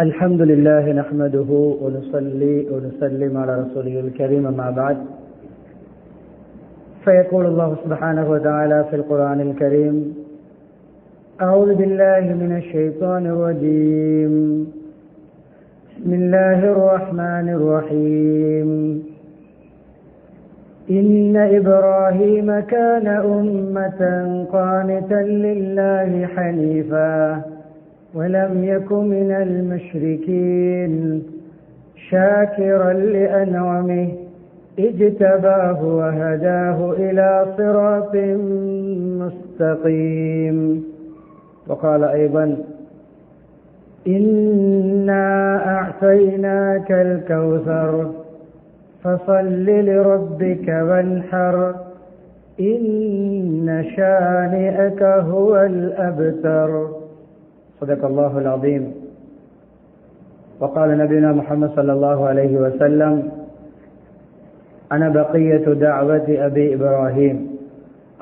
الحمد لله نحمده ونصلي ونسلم على رسوله الكريم ما بعد. فيقول الله سبحانه وتعالى في القرآن الكريم أعوذ بالله من الشيطان الرجيم. بسم الله الرحمن الرحيم. إن إبراهيم كان أمة قانتا لله حنيفا. ولم يك من المشركين شاكرا لأنعمه اجتباه وهداه إلى صراط مستقيم. وقال أيضا إنا أعطيناك الكوثر فصل لربك وانحر إن شانئك هو الأبتر. صدق الله العظيم وقال نبينا محمد صلى الله عليه وسلم أنا بقية دعوة أبي إبراهيم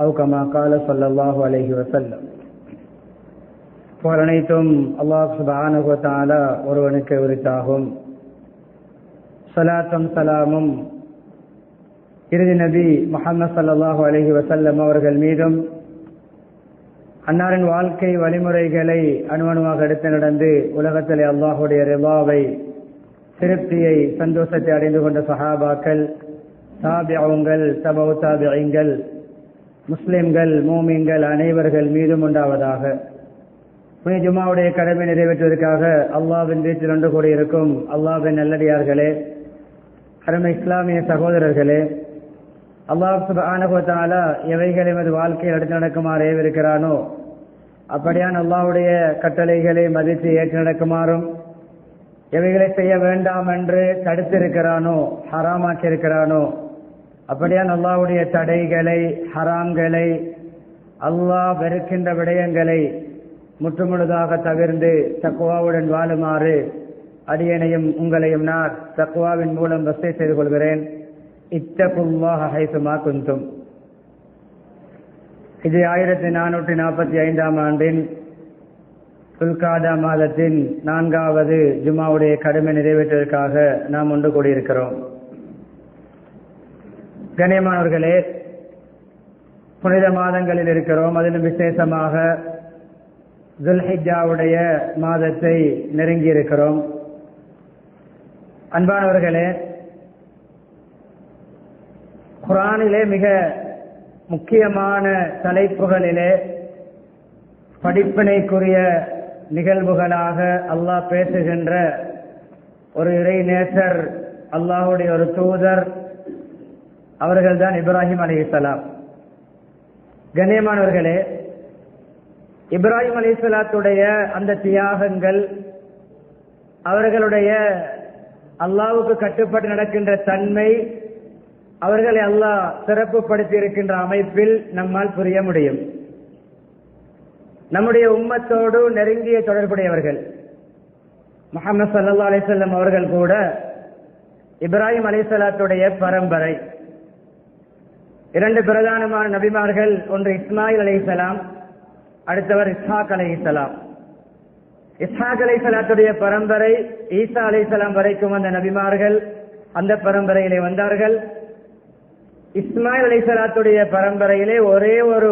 أو كما قال صلى الله عليه وسلم புகழனைத்தும் அல்லாஹ் சுபானுகத்தாலா ஒருவனுக்கு உரித்தாகும் சலாத்தம் சலாமும் இறுதி நபி முகமது சல்லாஹூ அலஹி வசல்லம் அவர்கள் மீதும் அன்னாரின் வாழ்க்கை வழிமுறைகளை அணுவணுவாக எடுத்து நடந்து உலகத்திலே அல்லாஹுடைய ரிவாவை திருப்தியை சந்தோஷத்தை அடைந்து கொண்ட சஹாபாக்கள் தாபியங்கள் தபவு தாபியங்கள் முஸ்லிம்கள் மூமிங்கள் அனைவர்கள் மீதும் உண்டாவதாக. புனித ஜுமாவுடைய கடமை நிறைவேற்றுவதற்காக அல்லாவின் வீட்டில் ஒன்று கூடியிருக்கும் அல்லாவின் நல்லடியார்களே அருமை இஸ்லாமிய சகோதரர்களே அல்லாஹ் சுபானுகத்தாலா எவைகள் எமது வாழ்க்கையில் எடுத்து நடக்குமாறு ஏவிருக்கிறானோ அப்படியான் அல்லாவுடைய கட்டளைகளை மதித்து ஏற்று நடக்குமாறும் எவைகளை செய்ய வேண்டாம் என்று தடுத்திருக்கிறானோ ஹராமாக்கி இருக்கிறானோ அப்படியான் அல்லாவுடைய தடைகளை ஹராம்களை அல்லாஹ் வெறுக்கின்ற விடயங்களை முற்றுமுழுதாக தவிர்ந்து தக்குவாவுடன் வாழுமாறு அடியனையும் உங்களையும் நான் தக்குவாவின் மூலம் வசதி செய்து கொள்கிறேன். இத்தகுல்லாஹைசுமா குந்தும். இது ஆயிரத்தி நானூற்றி நாற்பத்தி ஐந்தாம் ஆண்டின் சுல்காதா மாதத்தின் நான்காவது ஜுமாவுடைய கடுமை நிறைவேற்றுவதற்காக நாம் ஒன்று கூடியிருக்கிறோம். கண்ணியமானவர்களே புனித மாதங்களில் இருக்கிறோம். அதிலும் விசேஷமாக துல்ஹிஜாவுடைய மாதத்தை நெருங்கி இருக்கிறோம் அன்பானவர்களே குரானிலே மிக முக்கியமான தலைப்புகளிலே படிப்பினைக்குரிய நிகழ்வுகளாக அல்லாஹ் பேசுகின்ற ஒரு இறை நேசர் அல்லாஹுடைய ஒரு தூதர் அவர்கள்தான் இப்ராஹிம் அலி இஸ்லாம் கண்ணியமானவர்களே இப்ராஹிம் அலி இஸ்லாத்துடைய அந்த தியாகங்கள் அவர்களுடைய அல்லாவுக்கு கட்டுப்பட்டு நடக்கின்ற தன்மை அவர்களை அல்லாஹ் சிறப்புப்படுத்தி இருக்கின்ற அமைப்பில் நம்மால் புரிய முடியும். நம்முடைய உம்மத்தோடு நெருங்கிய தொடர்புடையவர்கள். முகமது சல்லா அலிசல்லம் அவர்கள் கூட இப்ராஹிம் அலிசலாத்துடைய பரம்பரை. இரண்டு பிரதானமான நபிமார்கள் ஒன்று இஸ்மாயில் அலிசலாம் அடுத்தவர் இஸ்ஹாக் அலிசலாம் இஸ்ஹாக் அலிசலாத்துடைய பரம்பரை ஈசா அலிசலாம் வரைக்கும் வந்த நபிமார்கள் அந்த பரம்பரையிலே வந்தார்கள். இஸ்மாயில் அலிசலாத்துடைய பரம்பரையிலே ஒரே ஒரு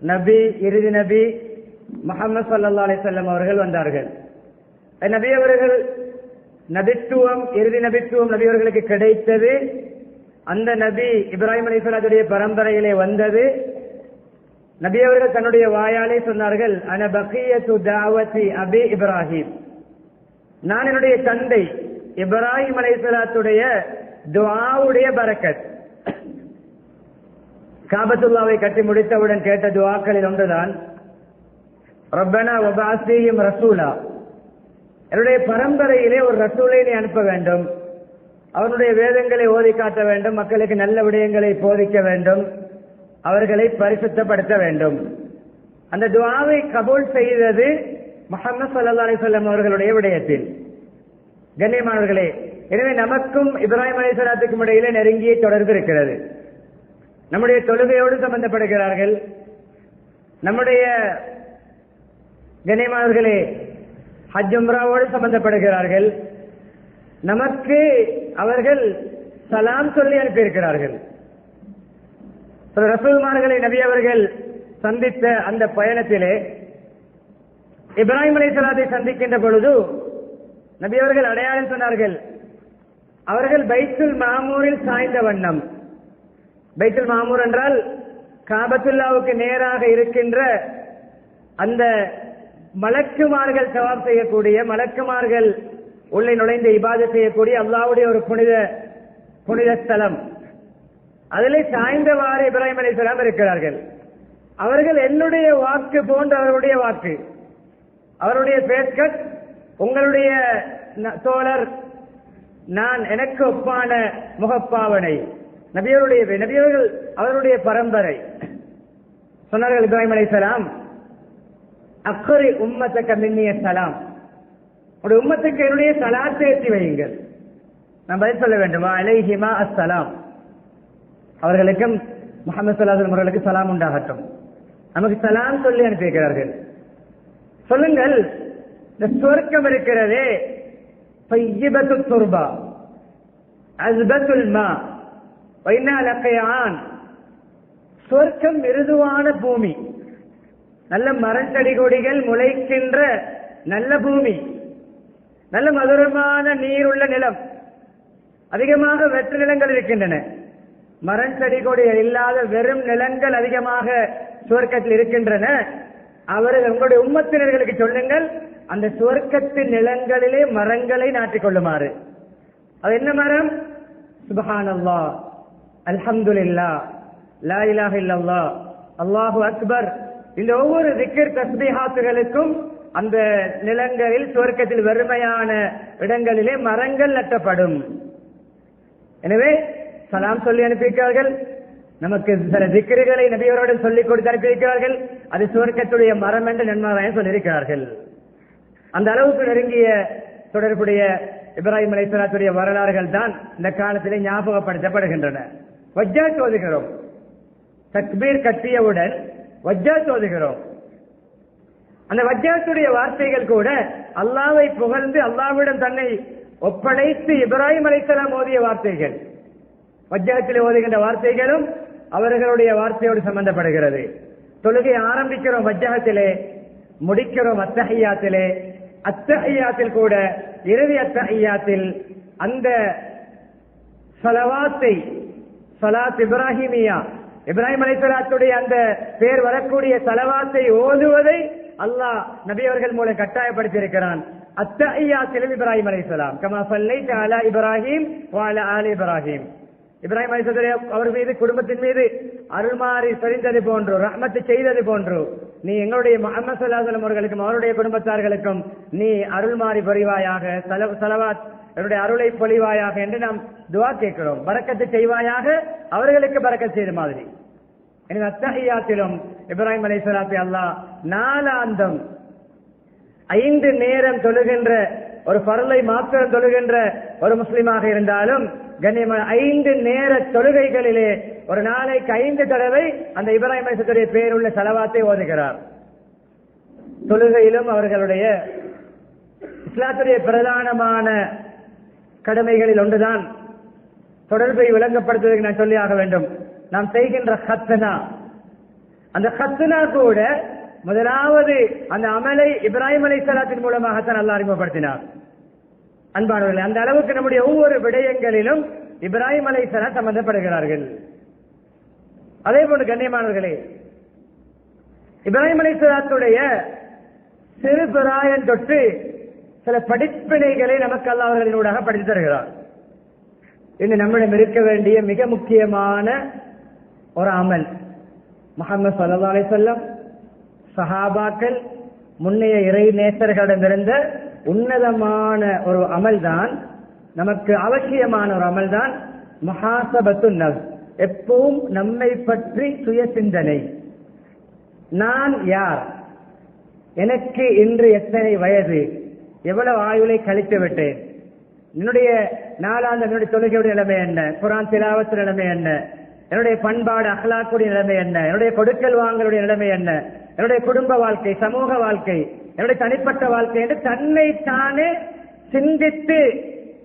நபி இறுதி நபி முகமது சல்லா அலிசல்லம் அவர்கள் வந்தார்கள். நபி அவர்கள் நபித்துவம் இறுதி நபித்துவம் நபி அவர்களுக்கு கிடைத்தது. அந்த நபி இப்ராஹிம் அலிசலாத்துடைய பரம்பரையிலே வந்தது. நபி அவர்கள் தன்னுடைய வாயாலே சொன்னார்கள் அன பக்கியத்து தாவதி அபி இப்ராஹிம். நான் என்னுடைய தந்தை இப்ராஹிம் அலிசலாத்துடைய துவாவுடைய பரக்கத். காபத்துல்லாவை கட்டி முடித்தவுடன் கேட்ட துவாக்களில் ஒன்றுதான் ரப்பனா வபாசியும் ரசூலா. என்னுடைய பரம்பரையிலே ஒரு ரசூலை நீ அனுப்ப வேண்டும். அவருடைய வேதங்களை ஓதி காட்ட வேண்டும். மக்களுக்கு நல்ல விடயங்களை போதிக்க வேண்டும். அவர்களை பரிசுத்தப்படுத்த வேண்டும். அந்த துவாவை கபூல் செய்தது முகமது சல்லா அலிசல்லாம் அவர்களுடைய விடயத்தில். கண்ணியமானவர்களே எனவே நமக்கும் இப்ராஹிம் அலிசலாத்துக்கும் இடையிலே நெருங்கிய தொடர்பு இருக்கிறது. நம்முடைய தொழுகையோடு சம்பந்தப்படுகிறார்கள். நம்முடைய கண்ணியமானவர்களே ஹஜ்ஜும்ராவோடு சம்பந்தப்படுகிறார்கள். நமக்கு அவர்கள் சலாம் சொல்லி அனுப்பியிருக்கிறார்கள். ரசூல்மார்களை நபி அவர்கள் சந்தித்த அந்த பயணத்திலே இப்ராஹிம் அலைசலாத்தை சந்திக்கின்ற பொழுது நபி அவர்கள் அடையாளம் சொன்னார்கள். அவர்கள் பைத்துல் மாமூரில் சாய்ந்த வண்ணம். பைத்துல் மாமூர் என்றால் காபத்துல்லாவுக்கு நேராக இருக்கின்ற அந்த மலக்குமார்கள் சவாப் செய்யக்கூடிய மலக்குமார்கள் உள்ளே நுழைந்து இபாத செய்யக்கூடிய அல்லாவுடைய ஒரு புனித புனித ஸ்தலம். அதிலே சாய்ந்தவாறு இப்ராஹிம் அலிஸ்லாம் இருக்கிறார்கள். அவர்கள் என்னுடைய வாக்கு போன்ற அவருடைய வாக்கு. அவருடைய பேஸ்கட் உங்களுடைய தோழர் நான் எனக்கு ஒப்பான முகப்பாவனை. நபியருடைய நபியர்கள் அவருடைய பரம்பரை. சொன்னார்கள் இப்ராஹிம் அலிசலாம் அக்கறை உம்மத்தக்க மின்னிய சலாம் உடைய உம்மத்துக்கு என்னுடைய சலாத்தை ஏற்றி வையுங்கள். நான் பதில் சொல்ல வேண்டுமா? அலைஹிமா அஸ்ஸலாம். அவர்களுக்கும் முகமது சல்லாஹ் அவர்களுக்கு சலாம் உண்டாகட்டும். நமக்கு சலாம் சொல்லி அனுப்பியிருக்கிறார்கள். சொல்லுங்கள் இந்த சுவர்க்கம் இருக்கிறதே பையிபத்து துர்பா அஸ்பத்துல் மா. வைநாலக்கையான் சொர்க்கம் மிருதுவான பூமி. நல்ல மரஞ்செடி கொடிகள் முளைக்கின்ற நல்ல பூமி. நல்ல மதுரமான நீர் உள்ள நிலம். அதிகமாக வெற்று நிலங்கள் இருக்கின்றன. மரம் செடி கொடிகள் இல்லாத வெறும் நிலங்கள் அதிகமாக சுவர்க்கத்தில் இருக்கின்றன. அவர்கள் உங்களுடைய உம்மத்தினர்களுக்கு சொல்லுங்கள் அந்த சுவர்க்கத்தின் நிலங்களிலே மரங்களை நாட்டிக் கொள்ளுமாறு. அது என்ன மரம்? சுபகானம் வா அல்ஹம்துல்லா லா இலாஹ இல்லல்லா. அல்லாஹு அக்பர். இந்த ஒவ்வொரு திக்கர் தஸ்பிஹாத்துகளுக்கும் அந்த நிலங்களில் சுவர்க்கத்தில் வெறுமையான இடங்களிலே மரங்கள் நட்டப்படும். எனவே சலாம் சொல்லி அனுப்பியிருக்கிறார்கள். நமக்கு சில திக்கர்களை நபியவருடன் சொல்லிக் கொடுத்து அனுப்பியிருக்கிறார்கள். அது சுவர்க்கத்துடைய மரம் என்று நன்மாராயம் சொல்லியிருக்கிறார்கள். அந்த அளவுக்கு நெருங்கிய தொடர்புடைய இப்ராஹிம் அலைசலாத்துடைய வரலாறுகள் தான் இந்த காலத்திலே ஞாபகப்படுத்தப்படுகின்றன. வஜ்ஜா சோதுகிறோம் தக்பீர் கட்டியவுடன் வஜ்ஜா சோதுகிறோம் அந்த வஜ்ஜாத்துடைய வார்த்தைகள் கூட அல்லாவை புகழ்ந்து அல்லாவிடம் தன்னை ஒப்படைத்து இப்ராஹிம் அலைசலாம் ஓதிய வார்த்தைகள். வஜ்ஜாத்தில் ஓதுகின்ற வார்த்தைகளும் அவர்களுடைய வார்த்தையோடு சம்பந்தப்படுகிறது. தொழுகை ஆரம்பிக்கிறோம் வஜ்ஜகத்திலே முடிக்கிறோம் அத்தஹையாத்திலே. அத்தஹையாத்தில் கூட இறுதி அத்தஹையாத்தில் அந்த சலவாத்தை சலாத் இப்ராஹிமியா. இப்ராஹிம் அலைசலாத்துடைய அந்த பேர் வரக்கூடிய சலவாத்தை ஓதுவதை அல்லாஹ் நபி அவர்கள் மூலம் கட்டாயப்படுத்தி இருக்கிறான் அத்தஹையாத்திலும் இப்ராஹிம் அலைசலாம் கமா சல்லை அலா இப்ராஹிம் வால ஆலி இப்ராஹிம். இப்ராஹிம் அலிசத்துடைய அவர் மீது குடும்பத்தின் மீது அருள்மாறி சொரிந்தது போன்று ரஹ்மத்து செய்தது போன்று நீ எங்களுடைய முகமது சல்லாஹலம் அவர்களுக்கும் அவருடைய குடும்பத்தார்களுக்கும் நீ அருள்மாறி பொறிவாயாக சலவாத் என்னுடைய அருளை பொழிவாயாக என்று நாம் துவா கேட்கிறோம். பறக்கத்தை செய்வாயாக அவர்களுக்கு பறக்க செய்த மாதிரி. எனவே அத்தகையாத்திலும் இப்ராஹிம் அலி சலாத்தி அல்லாஹ் நாலாந்தம் ஐந்து நேரம் தொழுகின்ற ஒரு பரலை மாத்திரம் தொழுகின்ற ஒரு முஸ்லீமாக இருந்தாலும் கண்ணியமான ஐந்து நேர தொழுகைகளிலே ஒரு நாளைக்கு ஐந்து தடவை அந்த இப்ராஹிம் அலிசத்துடைய பேருள்ள செலவாத்தை ஓதுகிறார். தொழுகையிலும் அவர்களுடைய இஸ்லாத்துடைய பிரதானமான கடமைகளில் ஒன்றுதான். தொடர்பை விளங்கப்படுத்துவதற்கு நான் சொல்லியாக வேண்டும். நாம் செய்கின்ற ஹத்தனா அந்த ஹத்தனா கூட முதலாவது அந்த அமலை இப்ராஹிம் அலை சலாத்தின் மூலமாகத்தான் நல்லா அறிமுகப்படுத்தினார். அன்பானவர்கள் அந்த அளவுக்கு நம்முடைய ஒவ்வொரு விடயங்களிலும் இப்ராஹிம் அலை சலாம் சம்பந்தப்படுகிறார்கள். அதே போன்று கண்ணியமானவர்களே இப்ராஹிம் அலை சலாத்துடைய சிறு பிராயன் தொட்டு சில படிப்பினைகளை நமக்கு அல்ல அவர்களினூடாக படித்து தருகிறார். இன்று நம்மிடம் இருக்க வேண்டிய மிக முக்கியமான ஒரு அமல். முகமது சல்லா அலி சொல்லம் சஹாபாக்கள் முன்னைய இறை நேசர்களிடமிருந்த உன்னதமான ஒரு அமல் தான் நமக்கு அவசியமான ஒரு அமல் தான் மகாசபத்து நவ் எப்பவும் நம்மை பற்றி சுய சிந்தனை. நான் யார்? எனக்கு இன்று எத்தனை வயது? எவ்வளவு ஆயுளை கழித்து விட்டேன்? என்னுடைய நாளாந்த என்னுடைய தொழுகையுடைய நிலைமை என்ன? குரான் திலாவத்து நிலைமை என்ன? என்னுடைய பண்பாடு அகலாக்குடைய நிலைமை என்ன? என்னுடைய கொடுக்கல் வாங்கலுடைய நிலைமை என்ன? என்னுடைய குடும்ப வாழ்க்கை சமூக வாழ்க்கை என்னுடைய தனிப்பட்ட வாழ்க்கை என்று தன்னை தானே சிந்தித்து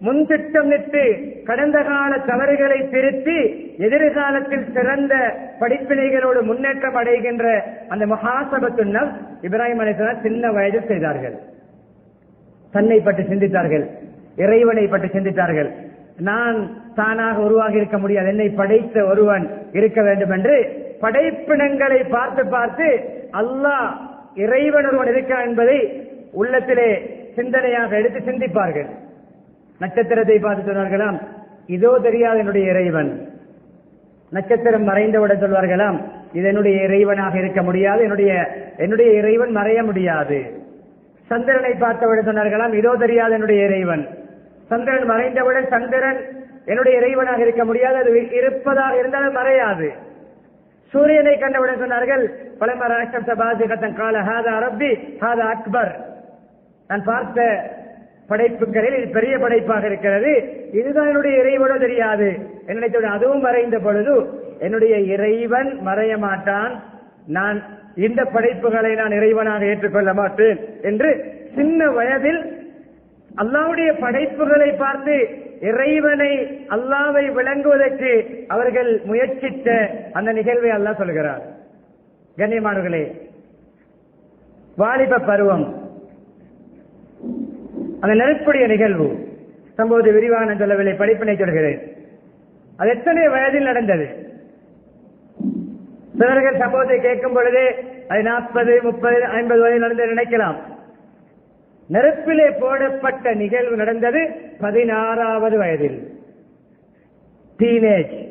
முன்திட்டமிட்டு கடந்த கால தவறுகளை திருத்தி எதிர்காலத்தில் சிறந்த படிப்பினைகளோடு முன்னேற்றம் அடைகின்ற அந்த மகாசபத்து இப்ராஹிம் அலிஸ்லாம் சின்ன வயதில் செய்தார்கள். தன்னை பற்றி சிந்தித்தார்கள் இறைவனை பற்றி சிந்தித்தார்கள். நான் தானாக உருவாகி இருக்க முடியாது. என்னை படைத்த ஒருவன் இருக்க வேண்டும் என்று படைப்பினங்களை பார்த்து பார்த்து அல்லாஹ் இறைவன் ஒருவன் இருக்கிறான் என்பதை உள்ளத்திலே சிந்தனையாக எடுத்து சிந்திப்பார்கள். நட்சத்திரத்தை பார்த்து சொன்னார்களாம் இதோ தெரியாது என்னுடைய இறைவன். நட்சத்திரம் மறைந்தவுடன் சொல்வார்களாம் இது என்னுடைய இறைவனாக இருக்க முடியாது. என்னுடைய என்னுடைய இறைவன் மறைய முடியாது. சந்திரனை பார்த்தவுடன் சொன்னார்களாம் இதோ தெரியாது என்னுடைய இறைவன். சந்திரன் மறைந்தவுடன் சந்திரன் என்னுடைய இறைவனாக இருக்க முடியாது அது இருப்பதாக இருந்தாலும் மறையாது. சூரியனை கண்டவுடன் சொன்னார்கள் பழமராஷ்டிரம் சபாசிகத்தன் கால ஹாதா ரப்பி ஹாதா அக்பர். நான் பார்த்த படைப்புகளில் இது பெரிய படைப்பாக இருக்கிறது. இதுதான் என்னுடைய இறைவனோ தெரியாது. என்னுடைய அதுவும் மறைந்த பொழுது என்னுடைய இறைவன் மறைய மாட்டான் நான் இந்த படைப்புகளை நான் இறைவனாக ஏற்றுக்கொள்ள மாட்டேன் என்று சின்ன வயதில் அல்லாவுடைய படைப்புகளை பார்த்து இறைவனை அல்லாவை விளங்குவதற்கு அவர்கள் முயற்சித்த அந்த நிகழ்வை அல்லாஹ் சொல்கிறார். கண்ணியமானவர்களே வாலிப பருவம். அந்த நெருப்புடைய நிகழ்வு. சம்பவத்தை விரிவான சொல்லவில்லை படிப்பினை சொல்கிறேன். அது எத்தனை வயதில் நடந்தது? சிலர்கள் சம்பவத்தை கேட்கும் பொழுது அது நாற்பது முப்பது ஐம்பது வயதில் நடந்து நினைக்கலாம். நெருப்பிலே போடப்பட்ட நிகழ்வு நடந்தது பதினாறாவது வயதில். டீனேஜ்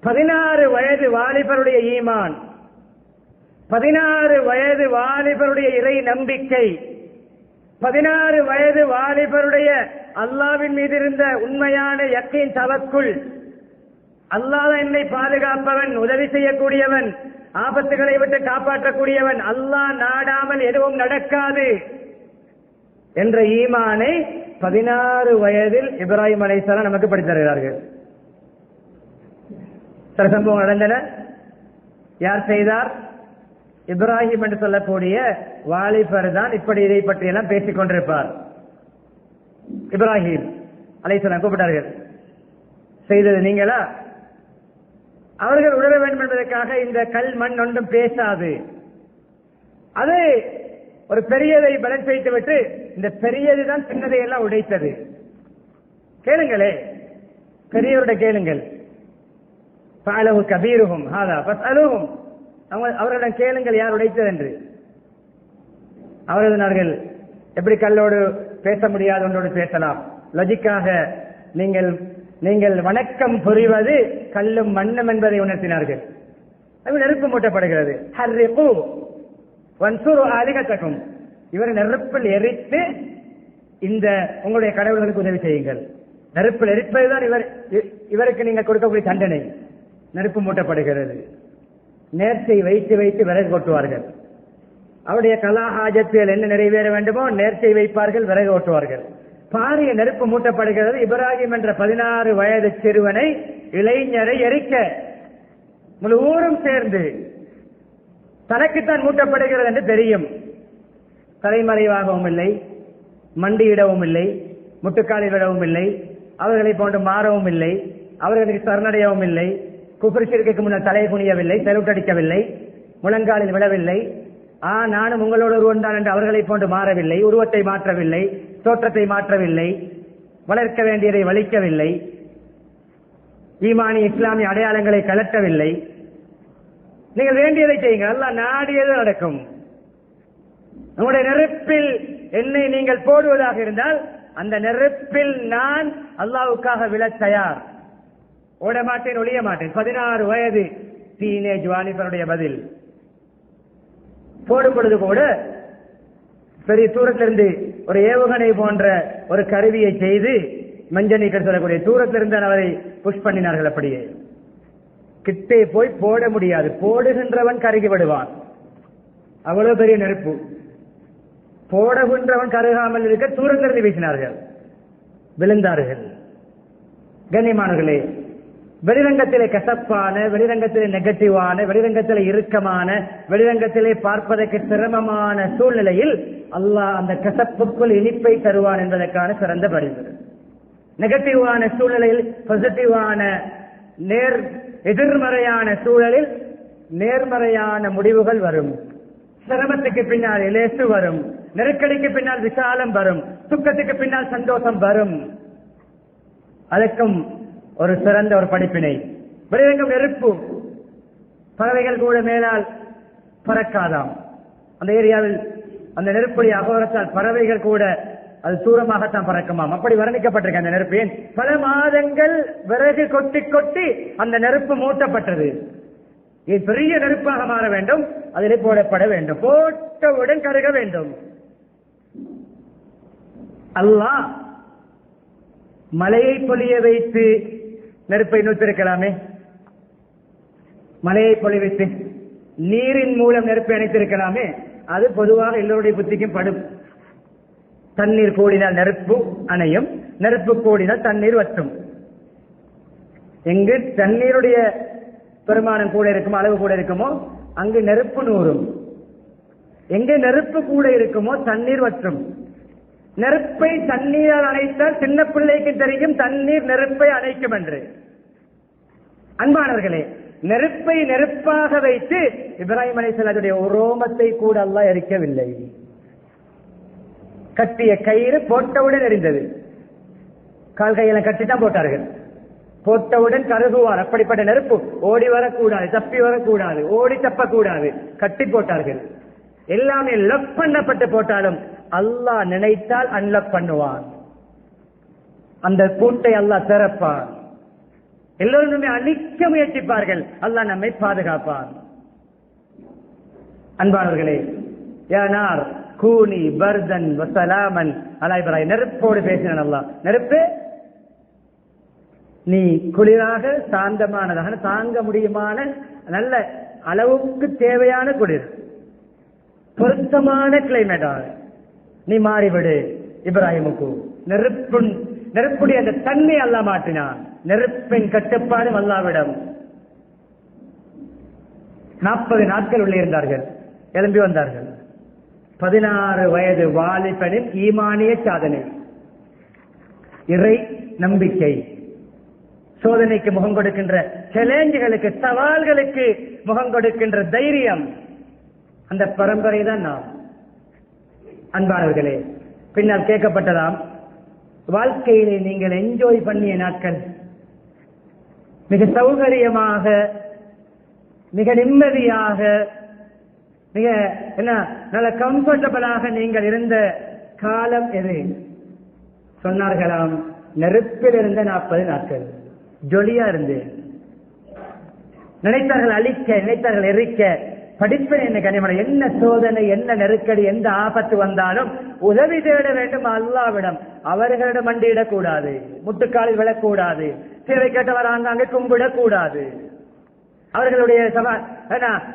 பதினாறு வயது வாலிபருடைய ஈமான். பதினாறு வயது வாலிபருடைய இறை நம்பிக்கை. பதினாறு வயது வாலிபருடைய அல்லாவின் மீது இருந்த உண்மையான யக்கின் தவக்குள் அல்லாத என்னை பாதுகாப்பவன் உதவி செய்யக்கூடியவன் ஆபத்துகளை விட்டு காப்பாற்றக்கூடியவன். அல்லாஹ் நாடாமல் எதுவும் நடக்காது என்ற ஈமானை பதினாறு வயதில் இப்ராஹிம் அலைசலாம் நமக்கு படித்து தருகிறார்கள். சில சம்பவம் நடந்தன. யார் செய்தார்? இப்ராஹிம் என்று சொல்லக்கூடிய வாலிபர் தான் இப்படி இதை பற்றி எல்லாம் பேசிக் கொண்டிருப்பார். இப்ராஹிம் அலைசலாம் கூப்பிட்டார்கள். செய்தது நீங்களா? அவர்கள் உணர வேண்டும் என்பதற்காக இந்த கல் மண் ஒன்றும் பேசாது. அது ஒரு பெரியதை பலன் செய்து விட்டு இந்த பெரியது தான் சின்னதை எல்லாம் உடைத்தது. கேளுங்களே. பெரியவருடைய கேளுங்கள். பாலகு கபீருகும் ஹாதா பஸ் அலுகும் அவர்களிடம் கேளுங்கள் யார் உடைத்தது என்று. அவர்கள் எப்படி கல்லோடு பேச முடியாது ஒன்றோடு பேசலாம். லஜிக்காக நீங்கள் நீங்கள் வணக்கம் புரிவது கல்லும் மண்ணும் என்பதை உணர்த்தினார்கள். அது நெருப்பு மூட்டப்படுகிறது. ஹர்ரிபு வன்சூர் ஆதிகத்தக்கும் இவரை நெருப்பில் எரித்து இந்த உங்களுடைய கடவுள்களுக்கு உதவி செய்யுங்கள். நெருப்பில் எரிப்பதுதான் இவர் இவருக்கு நீங்கள் கொடுக்கக்கூடிய தண்டனை. நெருப்பு மூட்டப்படுகிறது. நேர்த்தை வைத்து வைத்து விறகு கொட்டுவார்கள். அவருடைய கலாஹாஜத்தில் என்ன நிறைவேற வேண்டுமோ நேர்ச்சை வைப்பார்கள் விறகு ஓட்டுவார்கள் பாரிய நெருப்பு மூட்டப்படுகிறது. இப்ராஹிம் என்ற பதினாறு வயது சிறுவனை இளைஞரை எரிக்க முழு ஊரும் சேர்ந்து தனக்குத்தான் மூட்டப்படுகிறது என்று தெரியும். தலைமறைவாகவும் இல்லை மண்டியிடவும் இல்லை முட்டுக்காலில் விடவும் இல்லை அவர்களை போன்று மாறவும் இல்லை அவர்களுக்கு சரணடையவும் இல்லை குபரிசிற்கு முன்னர் தலை குனியவில்லை தெருட்டடிக்கவில்லை முழங்காலில் விழவில்லை. ஆ நானும் உங்களோடு ஒருவன் தான் என்று அவர்களை போன்று மாறவில்லை உருவத்தை மாற்றவில்லை. தோற்றத்தை மாற்றவில்லை வளர்க்க வேண்டியதை வலிக்கவில்லை ஈமானி இஸ்லாமிய அடையாளங்களை கலட்டவில்லை நீங்கள் வேண்டியதை செய்யுங்கள் எல்லாம் நாடியது நடக்கும். நம்முடைய நெருப்பில் என்னை நீங்கள் போடுவதாக இருந்தால் அந்த நெருப்பில் நான் அல்லாவுக்காக விழ தயார். ஓட மாட்டேன் ஒழிய மாட்டேன். பதினாறு வயது டீனேஜ் வாலிபருடைய பதில். போடும் பொழுது கூட பெரிய தூரத்திலிருந்து ஒரு ஏவுகணை போன்ற ஒரு கருவியை செய்து மஞ்சள் சொல்லக்கூடிய தூரத்திலிருந்து அவரை புஷ் பண்ணினார்கள் அப்படியே. கிட்டே போய் போட முடியாது. போடுகின்றவன் கருகி விடுவான். அவ்வளவு பெரிய நெருப்பு. போடுகின்றவன் கருகாமல் இருக்க தூரத்திலிருந்து வீசினார்கள். விழுந்தார்கள். கண்ணியமானவர்களே வெளிரங்கத்திலே கசப்பான வெளிரங்கத்திலே நெகட்டிவான வெளிரங்கத்திலே இறுக்கமான வெளிரங்கத்திலே பார்ப்பதற்கு சிரமமான சூழ்நிலையில் அல்லாஹ் அந்த கசப்புக்குள் இனிப்பை தருவான் என்பதற்கான சிறந்த பரிந்துரை. நெகட்டிவான சூழ்நிலையில் பாசிட்டிவான நேர் எதிர்மறையான சூழலில் நேர்மறையான முடிவுகள் வரும். சிரமத்துக்கு பின்னால் இலேசு வரும். நெருக்கடிக்கு பின்னால் விசாலம் வரும். துக்கத்துக்கு பின்னால் சந்தோஷம் வரும். அதற்கும் ஒரு சிறந்த ஒரு படிப்பினை. விரைவங்கம் நெருப்பு பறவைகள் கூட மேலால் பறக்காதாம். அந்த ஏரியாவில் அந்த நெருப்புடைய அபகரத்தால் பறவைகள் கூட அது தூரமாகத்தான் பறக்குமாம். அப்படி வர்ணிக்கப்பட்டிருக்க அந்த நெருப்பு. ஏன்? பல மாதங்கள் விறகு கொட்டி கொட்டி அந்த நெருப்பு மூட்டப்பட்டது. இது பெரிய நெருப்பாக மாற வேண்டும். அதில் போடப்பட வேண்டும். போட்டவுடன் கருக வேண்டும். அல்லாஹ் மலையை பொழிய வைத்து நெருப்பை நூற்றிருக்கலாமே மலையை பொழிவித்து நீரின் மூலம் நெருப்பை அணைத்திருக்கலாமே. அது பொதுவாக எல்லோருடைய புத்திக்கும் படும். தண்ணீர் கூடினால் நெருப்பு அணையும் நெருப்பு கூடினால் தண்ணீர் வற்றும். எங்கு தண்ணீருடைய பெருமானம் கூட இருக்குமோ அளவு கூட இருக்குமோ அங்கு நெருப்பு நூறும். எங்கு நெருப்பு கூட இருக்குமோ தண்ணீர் வற்றும். நெருப்பை தண்ணீரால் அணைத்தால் சின்ன பிள்ளைக்கு தெரியும் தண்ணீர் நெருப்பை அணைக்கும் என்று. அன்பானவர்களே நெருப்பை நெருப்பாக வைத்து இப்ராஹிம் அலிசல்லாத்துடைய உரோமத்தை கூட அல்ல எரிக்கவில்லை. கட்டிய கயிறு போட்டவுடன் எரிந்தது. கால் கையில கட்டித்தான் போட்டார்கள். போட்டவுடன் கருகுவார். அப்படிப்பட்ட நெருப்பு ஓடி வரக்கூடாது தப்பி வரக்கூடாது ஓடி தப்பக்கூடாது. கட்டி போட்டார்கள். எல்லாமே லக் பண்ணப்பட்டு போட்டாலும் அல்லாஹ் நினைத்தால் அன்லக் பண்ணுவான். அந்த கூட்டை அல்லாஹ் திறப்பான். எல்லோருமே அழிக்க முயற்சிப்பார்கள். அல்லாஹ் நம்மை பாதுகாப்பார். அன்பானவர்களே ஏனார் கூனி பர்தன் வசலாமன். அலாய்பராய் நெருப்போடு பேசினான் நெருப்பு நீ குளிராக சாந்தமானதாக தாங்க முடியுமான நல்ல அளவுக்கு தேவையான குளிர். பொருத்தமான கிளைமேட்டாக நீ மாறிவிடு இப்ராஹிமுக்கு. நெருப்பு நெருப்புடைய அந்த தன்மை அல்ல மாற்றினான். நெருப்பின் கட்டுப்பாடு அல்லாவிடம் நாற்பது நாட்கள் உள்ளே இருந்தார்கள். எழும்பி வந்தார்கள். பதினாறு வயது வாலிபனின் ஈமானிய சாதனை. இறை நம்பிக்கை. சோதனைக்கு முகம் கொடுக்கின்ற சேலஞ்சுகளுக்கு சவால்களுக்கு முகம் கொடுக்கின்ற தைரியம். அந்த பரம்பரை தான் நாம். அன்பானவர்களே பின்னால் கேட்கப்பட்டதாம். வாழ்க்கையிலே நீங்கள் என்ஜாய் பண்ணிய நாட்கள். மிக சௌகரியமாக மிக நிம்மதியாக மிக என்ன நல்ல கம்ஃபர்டபுளாக நீங்கள் இருந்த காலம் எது? சொன்னார்களாம் நெருப்பில் இருந்த நாற்பது நாட்கள். ஜொலியா இருந்து. நினைத்தார்கள் அழிக்க நினைத்தார்கள் எரிக்க. படிப்பேன் என்ன கனிமனை என்ன சோதனை என்ன நெருக்கடி எந்த ஆபத்து வந்தாலும் உதவி தேட வேண்டும் அல்லாவிடம். அவர்களிடம் மண்டியிடக் கூடாது முட்டுக்காலில் விழக்கூடாது. சேவை கேட்டவர் அங்கே கும்பிடக்கூடாது. அவர்களுடைய சபா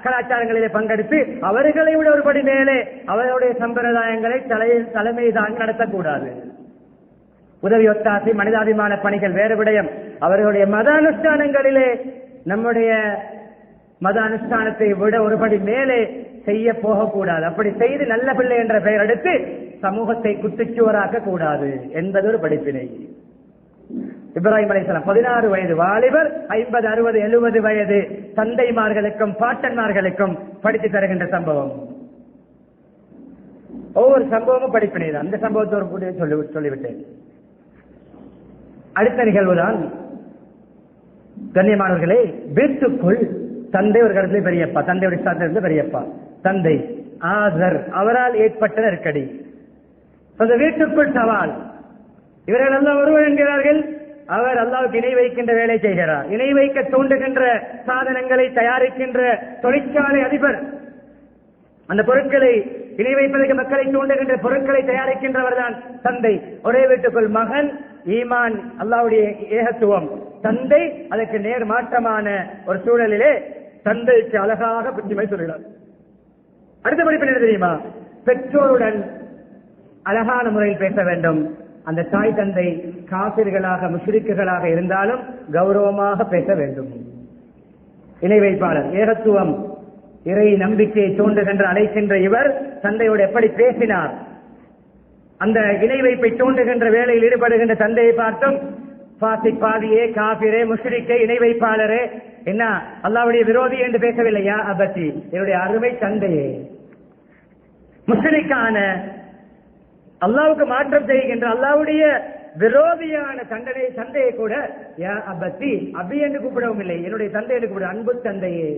கலாச்சாரங்களிலே பங்கெடுத்து அவர்களை விட ஒருபடி மேலே அவர்களுடைய சம்பிரதாயங்களை தலையில் தலைமை தான் நடத்தக்கூடாது. உதவி ஒத்தாசி மனிதாபிமான பணிகள் வேறு விடயம். அவர்களுடைய மத அனுஷ்டானங்களிலே நம்முடைய மத அனுஷ்டானத்தை விட ஒருபடி மேலே செய்ய போகக்கூடாது. அப்படி செய்து நல்ல பிள்ளை என்ற பெயர் எடுத்து சமூகத்தை குத்துச்சுவராக்க கூடாது என்பது ஒரு படிப்பினை. இப்ராஹிம் அலிஸ்லாம் பதினாறு வயது வாலிபர் ஐம்பது அறுபது எழுபது வயது தந்தைமார்களுக்கும் பாட்டன்மார்களுக்கும் படித்து தருகின்ற சம்பவம். ஒவ்வொரு சம்பவமும் படிப்பினை தான். அந்த சம்பவத்தோடு கூட சொல்லி சொல்லிவிட்டேன். அடுத்த நிகழ்வுதான் கண்ணியமானவர்களே வீட்டுக்குள் தந்தை ஒரு கடத்துல பெரியப்பா. தந்தையுடைய சாத்திலிருந்து பெரியப்பா. தந்தை ஆசர் அவரால் ஏற்பட்ட நெருக்கடி. அந்த வீட்டுக்குள் சவால். இவர்கள் எல்லாம் ஒருவர் என்கிறார்கள் அவர் அல்லாவுக்கு இணை வைக்கின்ற வேலை செய்கிறார். இணை வைக்க தூண்டுகின்ற சாதனங்களை தயாரிக்கின்ற தொழிற்சாலை அதிபர். அந்த பொருட்களை இணை வைப்பதற்கு மக்களை தூண்டுகின்ற பொருட்களை தயாரிக்கின்றவர் தான் தந்தை. ஒரே வீட்டுக்குள் மகன் ஈமான் அல்லாவுடைய ஏகத்துவம். தந்தை அதற்கு நேர் மாற்றமான ஒரு சூழலிலே தந்தைக்கு அழகாக புத்திமை சொல்கிறார். அடுத்த படிப்பு என்ன தெரியுமா? பெற்றோருடன் அழகான முறையில் பேச வேண்டும். அந்த தாய் தந்தை காசிர்களாக முஷ்ரிக்குகளாக இருந்தாலும் கௌரவமாக பேச வேண்டும். இணை வைப்பாளர் ஏகத்துவம் இறை நம்பிக்கையை தோன்றுகின்ற அழைக்கின்ற இவர் தந்தையோடு எப்படி பேசினார்? அந்த இணை வைப்பை தோன்றுகின்ற வேலையில் ஈடுபடுகின்ற தந்தையை பார்த்தும் பாதியே காபிரே முஷ்ரிக்கே இணை வைப்பாளரே. என்ன? அல்லாவுடைய விரோதி என்று பேசவில்லையா? அபத்தி. என்னுடைய அருமை தந்தையே. முஸ்லிக்கான அல்லாவுக்கு மாற்றம் செய்கின்ற அல்லாவுடைய விரோதியான தண்டனை தந்தையை கூட யா அபத்தி அபி என்று கூப்பிடவும் இல்லை. என்னுடைய தந்தை என்று கூப்பிட அன்பு தந்தையே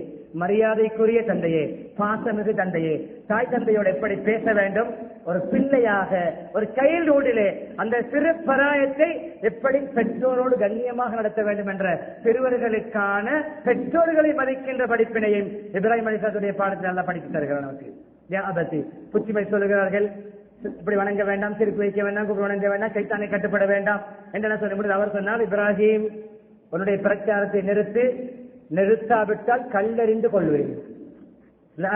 மரியாதைக்குரிய தந்தையே பாசமிகு தந்தையே தாய் தந்தையோடு எப்படி பேச வேண்டும்? ஒரு பிள்ளையாக ஒரு கையில் சைல்டுஹுட்டிலே அந்த சிறு பராயத்தை எப்படி பெற்றோரோடு கண்ணியமாக நடத்த வேண்டும் என்ற சிறுவர்களுக்கான பெற்றோர்களை மதிக்கின்ற படிப்பினையும் இப்ராஹிம் அலிசாத்துடைய பாடத்தில் நல்லா படித்து தருகிறார் நமக்கு. யா அபத்தி புத்திமை சொல்லுகிறார்கள் இப்படி வணங்க வேண்டாம் சிரிப்பு வைக்க வேண்டாம் கூப்பிட்டு வணங்க வேண்டாம் கைத்தானை கட்டுப்பட வேண்டாம் என்று சொல்ல முடியாது அவர் சொன்னால் இப்ராஹிம் உன்னுடைய பிரச்சாரத்தை நிறுத்து நிறுத்தாவிட்டால் கல்லெறிந்து கொள்வேன்.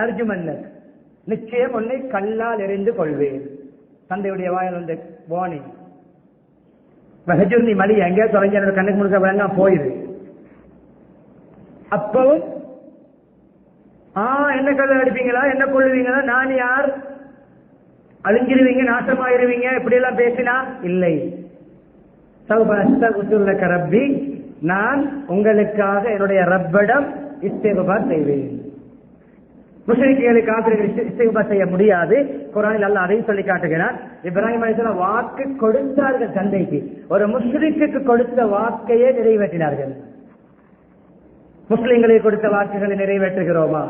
அர்ஜுமன்னர் நிச்சயம் உன்னை கல்லால் எறிந்து கொள்வேன். தந்தையுடைய வாயில் வந்த வாணி ஹஜூர்னி மலி எங்கே தொடங்கி என்னோட கண்ணுக்கு முழுக்க வேண்டாம் போயிரு. அப்பவும் ஆ என்ன கதை அடிப்பீங்களா? என்ன கொள்ளுவீங்களா நான் யார்? அழிஞ்சிருவீங்க நாசமாயிருவீங்க இப்படி எல்லாம் பேசினா இல்லை. ரப்பி நான் உங்களுக்காக என்னுடைய ரப்படம் இஸ்தேகபார் செய்வேன். முஸ்லிம்களுக்கு காப்பீர்கள் இஸ்தேகபார் செய்ய முடியாது. குரானில் அல்ல அதையும் சொல்லி காட்டுகிறார் இப்ராஹிம் அலிஸ்லாம் வாக்கு கொடுத்தார்கள் தந்தைக்கு. ஒரு முஸ்லிக்கு கொடுத்த வாக்கையே நிறைவேற்றினார்கள். முஸ்லிம்களுக்கு கொடுத்த வாக்குகளை நிறைவேற்றுகிறோமா?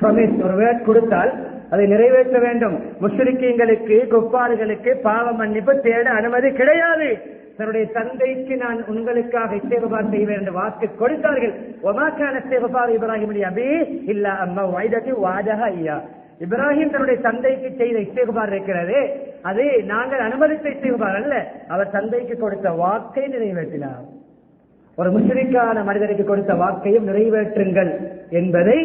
ப்ரொமிஸ் ஒரு வேர்ட் கொடுத்தால் அதை நிறைவேற்ற வேண்டும். முஸ்லிக்கீங்களுக்கு குப்பாறுகளுக்கு பாவ மன்னிப்பு தேட அனுமதி கிடையாது. தன்னுடைய தந்தைக்கு நான் உங்களுக்காக இஸ்தேகபார் செய்வேன் என்று வாக்கு கொடுத்தார்கள். ஒமாக்கான இஸ்தேகபார் இப்ராஹிம் அபி இல்ல அம்மா வைதத்தி வாஜக ஐயா. இப்ராஹிம் தன்னுடைய தந்தைக்கு செய்த இசைகுபார் இருக்கிறது. அது நாங்கள் அனுமதித்த இசைகுபார் அல்ல. அவர் தந்தைக்கு கொடுத்த வாக்கை நிறைவேற்றினார். ஒரு முஸ்லிக்கான மனிதருக்கு கொடுத்த வாக்கையும் நிறைவேற்றுங்கள் என்பதை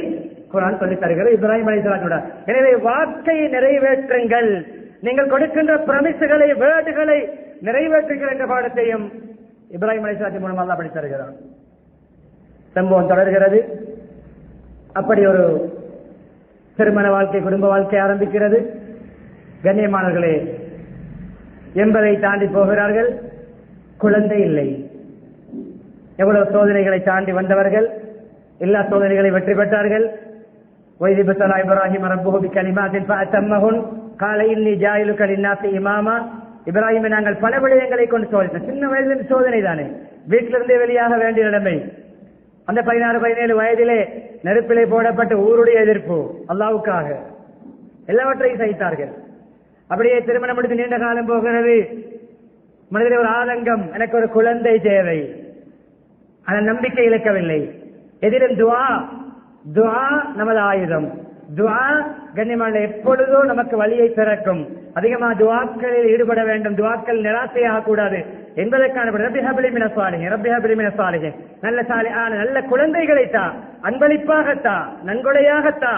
குரான் சொல்லி தருகிறது இப்ராஹிம் அலிஸ்லாமோட எனவே வார்த்தையை நிறைவேற்றுங்கள். நீங்கள் கொடுக்கின்ற பிரமிசுகளை வேர்டுகளை நிறைவேற்றுகிற என்ற பாடத்தையும் இப்ராஹிம் அலிஸ்லாத்தின் மூலமாக தான் படித்து தருகிறார் சம்பவம் தொடர்கிறது. அப்படி ஒரு திருமண வாழ்க்கை குடும்ப வாழ்க்கை ஆரம்பிக்கிறது. கண்ணியமானவர்களே என்பதை தாண்டி போகிறார்கள். குழந்தை இல்லை. எவ்வளவு சோதனைகளை தாண்டி வந்தவர்கள் எல்லா சோதனைகளை வெற்றி பெற்றார்கள். وإذ ابتلى إبراهيم ربه بكلمات فأتمهن قال إني جاعلك للناس إماما இப்ராஹிமை நாங்கள் பல விடயங்களை கொண்டு சோதித்தோம் சின்ன வயதில் சோதனை தானே வீட்டிலிருந்தே வெளியாக வேண்டிய நிலைமை அந்த பதினாறு பதினேழு வயதிலே நெருப்பிலே போடப்பட்ட ஊருடைய எதிர்ப்பு அல்லாவுக்காக எல்லாவற்றையும் சகித்தார்கள் அப்படியே திருமணம் முடித்து நீண்ட காலம் போகிறது மனிதர் ஒரு ஆதங்கம் எனக்கு ஒரு குழந்தை தேவை அந்த நம்பிக்கை இழக்கவில்லை எதிரும் துவா துவா நமது ஆயுதம் துவா கண்ணியமான எப்பொழுதோ நமக்கு வழியை திறக்கும் அதிகமா துவாக்களில் ஈடுபட வேண்டும். துவாக்கள் நிராசையாக கூடாது என்பதற்கான ரபிஹபிலிமின சாலிக ரபிஹபிலிமின நல்ல சாலை ஆன நல்ல குழந்தைகளைத்தா அன்பளிப்பாகத்தா நன்கொடையாகத்தா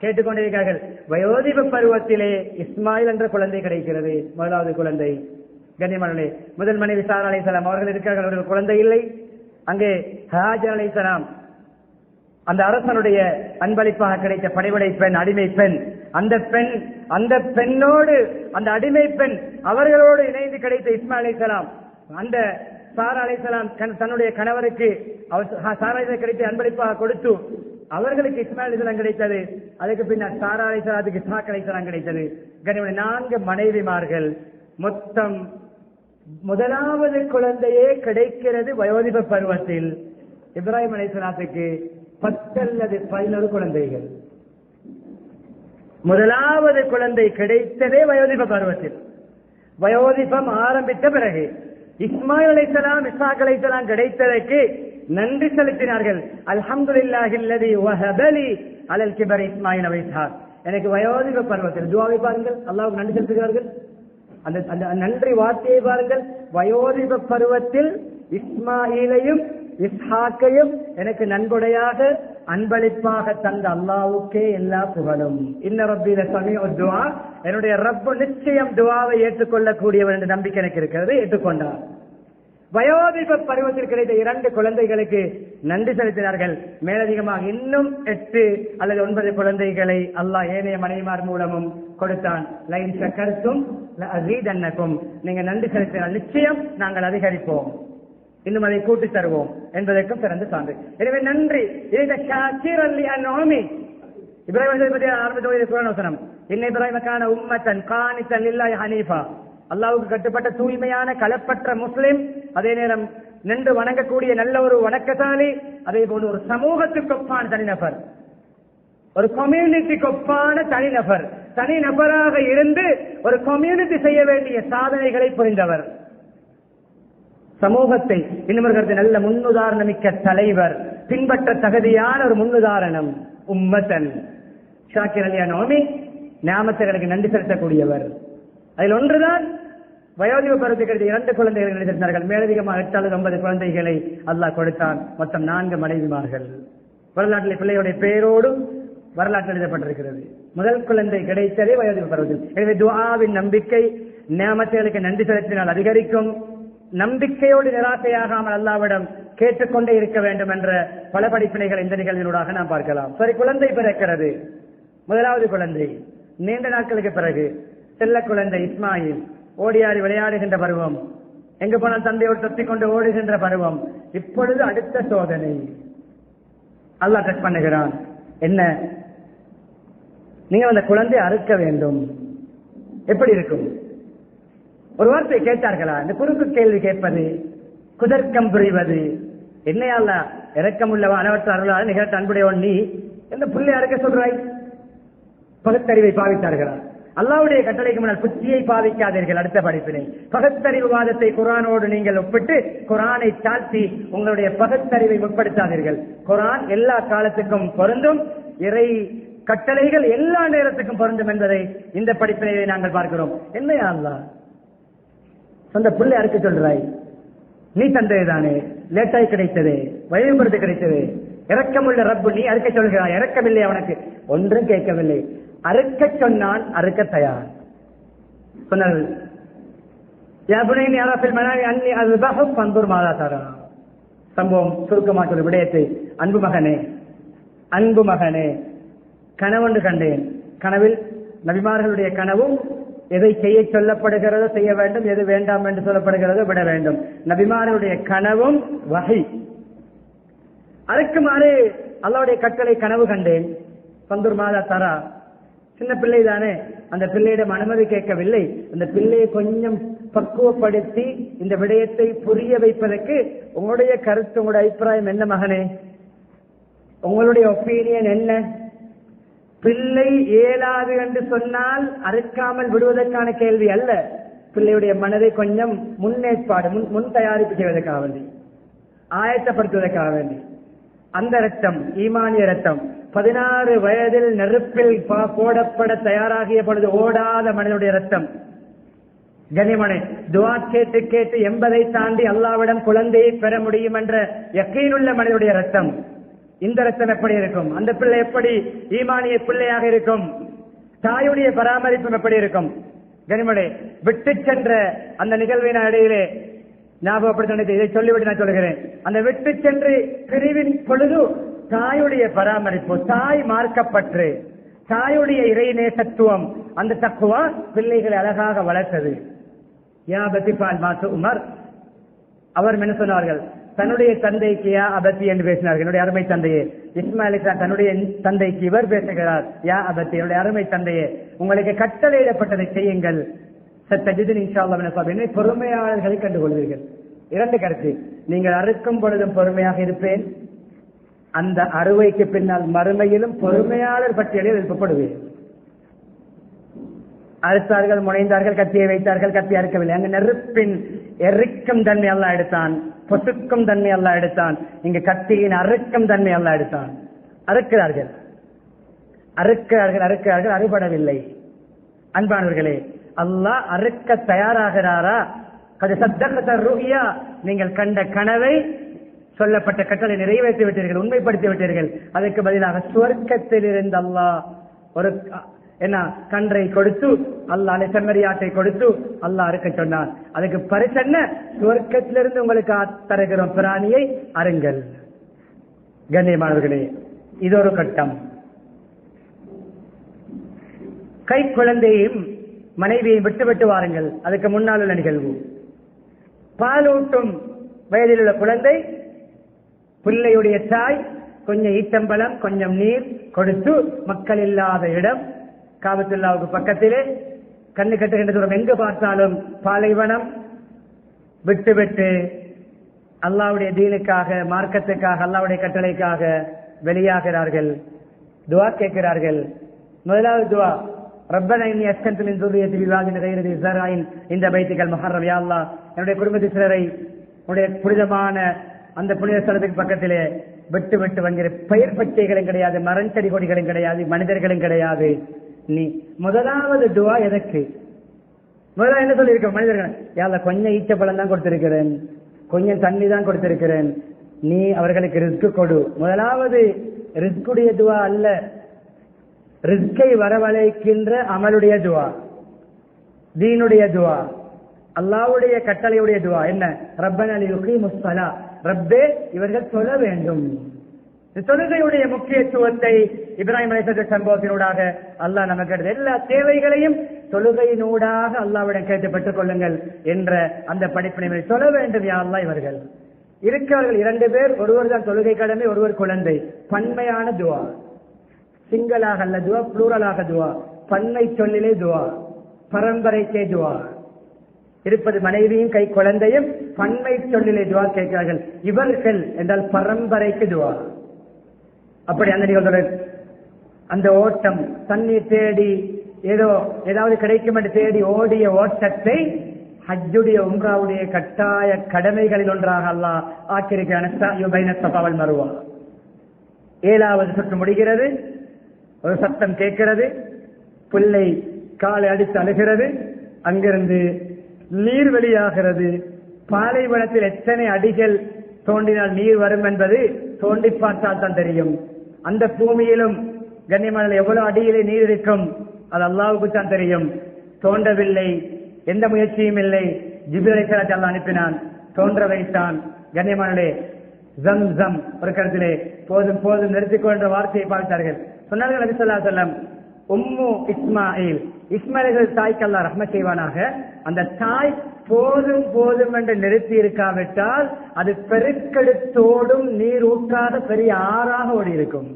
கேட்டுக்கொண்டிருக்கிறார்கள். வயோதிப பருவத்திலே இஸ்மாயில் என்ற குழந்தை கிடைக்கிறது. முதலாவது குழந்தை. கண்ணியமானே முதல் மனைவி சாரா அலைசலாம் அவர்கள் இருக்கிறார்கள். அவர்கள் குழந்தை இல்லை. அங்கே ஹாஜர் அலைசலாம் அந்த அரசனுடைய அன்பளிப்பாக கிடைத்த படைவடை பெண் அடிமை பெண். அந்த பெண் அந்த பெண்ணோடு அந்த அடிமை பெண் அவர்களோடு இணைந்து கிடைத்த இஸ்மா அலைசலாம் அந்த சாரா அலிசலாம் தன்னுடைய கணவருக்கு அவர் சாரா கிடைத்த அன்பளிப்பாக கொடுத்து அவர்களுக்கு இஸ்மாயில் இஸ்லாம் கிடைத்தது. அதுக்கு பின்னர் சாரா அலிசலாத்துக்கு இஸ்மாக் அலிசலாம் கிடைத்தது. கனிமணி நான்கு மனைவிமார்கள். மொத்தம் முதலாவது குழந்தையே கிடைக்கிறது வயோதிப பருவத்தில். இப்ராஹிம் அலிசலாத்துக்கு பத்து அல்லது பதினொரு குழந்தைகள். முதலாவது குழந்தை கிடைத்ததே வயோதிப பருவத்தில். வயோதிபம் ஆரம்பித்த பிறகு இஸ்மாயில் அலைசலாம் இஸ்மாக் அலைசலாம் கிடைத்ததற்கு நன்றி செலுத்தினார்கள். அல்ஹம்துலில்லாஹில்லதி வஹபலி அலல் கிபர் இஸ்மாயில் வைசார் எனக்கு வயோதிப பருவத்தில் துவாவை பாருங்கள். அல்லாவுக்கு நன்றி செலுத்துகிறார்கள். அந்த அந்த நன்றி வார்த்தையை பாருங்கள். வயோதிப பருவத்தில் இஸ்மாயிலையும் இஸ்ஹாக்கையும் எனக்கு நன்கொடையாக அன்பளிப்பாக தந்த அல்லாவுக்கே எல்லா புகழும். இன்ன ரப்பில சமய துவா என்னுடைய ரப்பு நிச்சயம் துவாவை ஏற்றுக்கொள்ளக்கூடியவர் என்ற நம்பிக்கை எனக்கு இருக்கிறது ஏற்றுக்கொண்டார். வயோதிப பருவத்தில் கிடைத்த இரண்டு குழந்தைகளுக்கு நன்றி செலுத்தினார்கள். மேலதிகமாக இன்னும் எட்டு அல்லது ஒன்பது குழந்தைகளை அல்லாஹ் ஏனைய மனைவிமார் மூலமும் கொடுத்தான். லைன் சக்கருக்கும் நீங்க நன்றி செலுத்தினால் நிச்சயம் நாங்கள் அதிகரிப்போம். இன்னும் அதை கூட்டி தருவோம் என்பதற்கும் சிறந்த சான்று. எனவே நன்றி. இப்ராஹிம் பற்றி ஆரம்பித்த குரான் வசனம். இப்ராஹிமக்கான உம்மத்தன் காணித்தன் இல்லாய் ஹனீஃபா. அல்லாவுக்கு கட்டுப்பட்ட தூய்மையான களப்பற்ற முஸ்லிம் அதே நேரம் நின்று வணங்கக்கூடிய நல்ல ஒரு வணக்கசாலி அதே போல ஒரு சமூகத்துக்கு ஒப்பான தனிநபர். ஒரு கம்யூனிட்டிக்கு ஒப்பான தனிநபர். தனிநபராக இருந்து ஒரு கம்யூனிட்டி செய்ய வேண்டிய சாதனைகளை புரிந்தவர். சமூகத்தை இன்னும் நல்ல நல்ல முன்னுதாரணமிக்க தலைவர் பின்பற்ற தகுதியான ஒரு முன்னுதாரணம் உம்மத்தன் ஷாக்கிர் அலியா நோமி ஞாபகங்களுக்கு நன்றி செலுத்தக்கூடியவர். அதில் ஒன்றுதான் வயோதிப பருவத்துக்கு இரண்டு குழந்தைகள் நினைத்திருந்தார்கள் மேலதிகமாக எட்டு அல்லது ஒன்பது குழந்தைகளை அல்லாஹ் கொடுத்தான். மொத்தம் நான்கு மனைவிமார்கள். வரலாற்றில் பிள்ளையுடைய பெயரோடும் வரலாற்று எழுதப்பட்டிருக்கிறது. முதல் குழந்தை கிடைத்ததே வயோதிப பருவத்தில். எனவே துவாவின் நம்பிக்கை நியமத்தைகளுக்கு நன்றி செலுத்தினால் அதிகரிக்கும். நம்பிக்கையோடு நிராசையாகாமல் அல்லாவிடம் கேட்டுக்கொண்டே இருக்க வேண்டும் என்ற பல படிப்பினைகள் இந்த நிகழ்வினூடாக நாம் பார்க்கலாம். சரி குழந்தை பிறக்கிறது. முதலாவது குழந்தை. நீண்ட நாட்களுக்கு பிறகு செல்ல குழந்தை இஸ்மாயில். ஓடியாடி விளையாடுகின்ற பருவம். எங்கு போனால் தந்தையோடு தொத்திக் கொண்டு ஓடுகின்ற பருவம். இப்பொழுது அடுத்த சோதனை. அல்லாஹ் டச் பண்ணுகிறான். என்ன? நீங்கள் அந்த குழந்தை அறுக்க வேண்டும். எப்படி இருக்கும்? ஒரு வார்த்தை கேட்டார்களா? இந்த குறுக்கு கேள்வி கேட்பது குதர்க்கம் புரிவது. என்னையால இறக்கமுள்ளவா அளவற்ற அருளால் நிகழ்த்த அன்புடையவன் நீ? எந்த புள்ளை அறுக்க சொல்றாய்? பகுத்தறிவை பாவித்தார்களா? அல்லாவுடைய கட்டளைக்கு முன்னால் புத்தியை பாவிக்காதீர்கள் அடுத்த படிப்பினை பகத்தறிவு வாதத்தை குரானோடு நீங்கள் ஒப்பிட்டு குரானை தாழ்த்தி உங்களுடைய பகத்தறிவை முற்படுத்தாதீர்கள். குரான் எல்லா காலத்துக்கும் பொருந்தும் இறை கட்டளைகள் எல்லா நேரத்துக்கும் பொருந்தும் என்பதை இந்த படிப்பினையை நாங்கள் பார்க்கிறோம். என்னையா அல்லா? சொந்த பிள்ளை அறுக்க சொல்றாய்? நீ தந்ததுதானே லேட்டாய் கிடைத்தது. வழிபடுத்து கிடைத்தது. இறக்கமுள்ள ரப்பு நீ அறுக்க சொல்கிறாய். இறக்கவில்லை அவனுக்கு. ஒன்றும் கேட்கவில்லை. அறுக்க சொன்னான் அறுக்க தயார். சொன்னார்கள். பந்தூர் மாதா தாரா. சம்பவம் சுருக்கமா சொல்ல விடயத்தை. அன்பு மகனே அன்பு மகனே கனவொன்று கண்டேன். கனவில் நபிமார்களுடைய கனவும் எதை செய்ய சொல்லப்படுகிறதோ செய்ய வேண்டும் எது வேண்டாம் என்று சொல்லப்படுகிறதோ விட வேண்டும். நபிமாரனுடைய கனவும் வகை. அதுக்குமாறு அல்லாவுடைய கட்டளை கனவு கண்டேன். பந்தூர் மாதா தரா. சின்ன பிள்ளை தானே. அந்த பிள்ளையிடம் அனுமதி கேட்கவில்லை. அந்த பிள்ளையை கொஞ்சம் பக்குவப்படுத்தி இந்த விடயத்தை புரிய வைப்பதற்கு உங்களுடைய கருத்து உங்களுடைய அபிப்பிராயம் என்ன மகனே? உங்களுடைய ஒப்பீனியன் என்ன? பிள்ளை இயலாது என்று சொன்னால் அறுக்காமல் விடுவதற்கான கேள்வி அல்ல. பிள்ளையுடைய மனதை கொஞ்சம் முன்னேற்பாடு முன் முன் தயாரிப்பு செய்வதற்காக வேண்டி ஆயத்தப்படுத்துவதற்காக வேண்டி. அந்த ரத்தம் ஈமானிய ரத்தம் பதினாறு வயதில் நெருப்பில் போடப்பட தயாராகிய பொழுது ஓடாத மனிதனுடைய ரத்தம் கனிமனை துவா கேட்டு கேட்டு எண்பதை தாண்டி அல்லாவிடம் குழந்தையை பெற முடியும் என்ற எக்கையிலுள்ள மனிதனுடைய ரத்தம் இந்த ரத்தம் எப்படி இருக்கும்? அந்த பிள்ளை எப்படி? ஈமானிய பிள்ளையாக இருக்கும். தாயுடைய பராமரிப்பு எப்படி இருக்கும்? கனிமடை விட்டு சென்ற அந்த நிகழ்வின் இடையிலே ஞாபகப்படுத்த இதை சொல்லிவிட்டு நான் சொல்கிறேன். அந்த விட்டு சென்று பிரிவின் பொழுது தாயுடைய பராமரிப்பு தாய் மார்க்கப்பற்று தாயுடைய இறை நேசத்துவம் அந்த தக்குவா பிள்ளைகளை அழகாக வளர்த்தது. யா பத்திபால் மாசு உமர் அவர் என்ன சொன்னார்கள்? தன்னுடைய தந்தைக்கு யா அபத்தி என்று பேசினார்கள். என்னுடைய அருமை தந்தையே இஸ்மாயில் தன்னுடைய தந்தைக்கு இவர் பேசுகிறார். யா அபத்தி என்னுடைய அருமை தந்தையே உங்களுக்கு கட்டளையிடப்பட்டதை செய்யுங்கள். சத்தஜிதின் இன்ஷால்லா பொறுமையாளர்களை கண்டுகொள்வீர்கள். இரண்டு கருத்து. நீங்கள் அறுக்கும் பொழுதும் பொறுமையாக இருப்பேன். அந்த அறுவைக்கு பின்னால் மறுமையிலும் பொறுமையாளர் பட்டியலில் எழுப்பப்படுவீர்கள் அறுத்தார்கள் முனைந்தார்கள் கத்தியை வைத்தார்கள் கத்தி அறுக்கவில்லை. அங்கு நெருப்பின் எரிக்கும் தன்மை எல்லாம் எடுத்தான். பொசுக்கும் தன்மை அல்ல எடுத்தான். இங்கு கத்தியின் அறுக்கும் தன்மை அல்ல எடுத்தான். அறுக்கிறார்கள். அறுக்கிறார்கள் அறுக்கிறார்கள் அறுபடவில்லை. அன்பானவர்களே அல்லாஹ் அறுக்க தயாராகிறாரா? அது சத்தகத்த ரூஹியா. நீங்கள் கண்ட கனவை சொல்லப்பட்ட கட்டளை நிறைவேற்றி விட்டீர்கள் உண்மைப்படுத்தி விட்டீர்கள் அதற்கு பதிலாக சுவர்க்கத்தில் இருந்து அல்லாஹ் ஒரு என்ன? கன்றை கொடுத்து அல்லாஹ் செம்மறியாட்டை கொடுத்து அல்லாஹ் இருக்க சொன்னார். அதுக்கு பரிசென்ன சுவர்க்கத்திலிருந்து உங்களுக்கு ஆ- தருகிறோம் பிராணியை அருங்கள் கண்ணியமானவர்களே இது ஒரு கட்டம். கை குழந்தையும் மனைவியையும் விட்டு விட்டு வாருங்கள். அதுக்கு முன்னால் உள்ள நிகழ்வு. பாலூட்டும் வயதில் உள்ள குழந்தை பிள்ளையுடைய தாய் கொஞ்சம் ஈட்டம்பலம் கொஞ்சம் நீர் கொடுத்து மக்கள் இல்லாத இடம் காபத்துல்லாவுக்கு பக்கத்திலே கண்ணு கட்டுகின்ற தூரம் எங்கு பார்த்தாலும் பாலைவனம். விட்டு விட்டு அல்லாவுடைய தீனுக்காக மார்க்கத்துக்காக அல்லாவுடைய கட்டளைக்காக வெளியாகிறார்கள். துவா கேட்கிறார்கள். முதலாவது துவா ரப்பன இன்னி அஸ்கந்தின் துரியத்தில் விவாதின கைரதி ஜராயின் இந்த பைத்துகள் மஹர்ரம். யா அல்லாஹ் என்னுடைய குடும்பத்து சிலரை உடைய புனிதமான அந்த புனித ஸ்தலத்துக்கு பக்கத்திலே விட்டு விட்டு வங்கிற பயிர் பச்சைகளும் கிடையாது மரஞ்செடி கொடிகளும் கிடையாது மனிதர்களும் கிடையாது. நீ. முதலாவது துவா எதற்கு? முதல்ல என்ன சொல்லியிருக்க? மனிதர்கள் யாரில் கொஞ்சம் ஈச்ச பழம் தான் கொடுத்திருக்கிறேன். கொஞ்சம் தண்ணி தான் கொடுத்திருக்கிறேன். நீ அவர்களுக்கு ரிஸ்க் கொடு. முதலாவது ரிஸ்குடைய துவா அல்ல. ரிஸ்கை வரவழைக்கின்ற அமலுடைய துவா தீனுடைய துவா அல்லாவுடைய கட்டளையுடைய துவா என்ன? ரப்பன் அலி முஸ்தலா ரப்பே இவர்கள் சொல்ல வேண்டும். தொழுகையுடைய முக்கியத்துவத்தை இப்ராஹிம் அலிசத்து சம்பவத்தினூடாக அல்லாஹ் நமக்கு எடுத்த எல்லா தேவைகளையும் தொழுகையினூடாக அல்லாவிடம் கேட்டு பெற்றுக் கொள்ளுங்கள் என்ற அந்த படிப்பினை சொல்ல வேண்டும் யாரெல்லாம் இவர்கள். இருக்கிறவர்கள் இரண்டு பேர் ஒருவர் தான் தொழுகை கடமை ஒருவர் குழந்தை. பன்மையான துவா. சிங்களாக அல்ல துவா புளூரலாக துவா. பன்மை சொல்லிலே துவா. பரம்பரைக்கே துவா. இருப்பது மனைவியும் கை குழந்தையும் பன்மை சொல்லிலே துவா கேட்கிறார்கள். இவர்கள் என்றால் பரம்பரைக்கு துவா. அப்படி அந்த நிகழ்வுகள் அந்த ஓட்டம் தண்ணீர் தேடி ஏதோ ஏதாவது கிடைக்கும் என்று தேடி ஓடிய ஓட்டத்தை ஹஜ்ஜுடைய உம்ராவுடைய கட்டாய கடமைகளில் ஒன்றாக அல்லாஹ் ஆக்கியிருக்கிறான். மறுவா ஏழாவது சுற்று முடிகிறது. ஒரு சத்தம் கேட்கிறது. பிள்ளை காலை அடித்து அழுகிறது. அங்கிருந்து நீர் வெளியாகிறது. பாலைவனத்தில் எத்தனை அடிகள் தோண்டினால் நீர் வரும் என்பது தோண்டி பார்த்தால் தான் தெரியும். அந்த பூமியிலும் கண்ணியமான எவ்வளவு அடியிலே நீர் இருக்கும் அது அல்லாவுக்கு தான் தெரியும். தோன்றவில்லை எந்த முயற்சியும் இல்லை. ஜிபிலை அல்லா அனுப்பினான். தோன்ற வைத்தான் கண்ணியமானே ஜம் ஜம் ஒரு கருத்திலே போதும் போதும் நிறுத்திக்கோ வார்த்தையை பார்த்தார்கள். சொன்னார்கள் நபி சொல்லா சொல்லம் உம்மு இஸ்மாயில். இஸ்மாயில்கள் தாய்க்கு அல்லா ரஹ்ம செய்வானாக. அந்த தாய் போதும் போதும் என்று நிறுத்தி இருக்காவிட்டால் அது பெருக்கெடுத்தோடும் நீர் ஊற்றாத பெரிய ஆறாக ஓடி இருக்கும்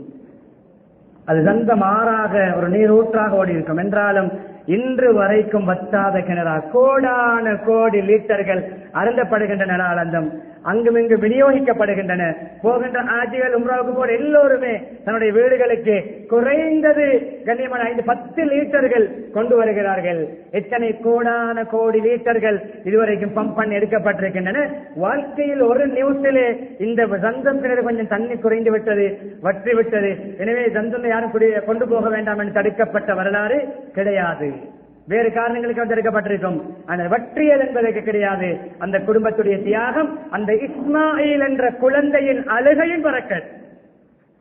அது சந்தம் ஆறாக ஒரு நீர் ஊற்றாக ஓடி இருக்கும் என்றாலும் இன்று வரைக்கும் வத்தாத கிணறா? கோடான கோடி லீட்டர்கள் அருந்தப்படுகின்ற அருந்தப்படுகின்றன அங்கும் அங்குமிங்கு விநியோகிக்கப்படுகின்றன. போகின்ற ஆட்சிகள் உம்ராவுக்கு போற எல்லோருமே தன்னுடைய வீடுகளுக்கு குறைந்தது கண்ணியமான ஐந்து பத்து லீட்டர்கள் கொண்டு வருகிறார்கள். எத்தனை கோடான கோடி லீட்டர்கள் இதுவரைக்கும் பம்ப் பண்ணி எடுக்கப்பட்டிருக்கின்றன. வாழ்க்கையில் ஒரு நியூஸிலே இந்த சந்தம் கிணறு கொஞ்சம் தண்ணி குறைந்து விட்டது வற்றி விட்டது. எனவே சந்தம் யாரும் கொண்டு போக வேண்டாம் என்று தடுக்கப்பட்ட வரலாறு கிடையாது. வேறு காரணங்களுக்கு வந்திருக்கப்பட்டிருக்கும். ஆனால் வற்றியது என்பதற்கு கிடையாது. அந்த குடும்பத்துடைய தியாகம் அந்த இஸ்மாயில் என்ற குழந்தையின் அழுகையின் பறக்க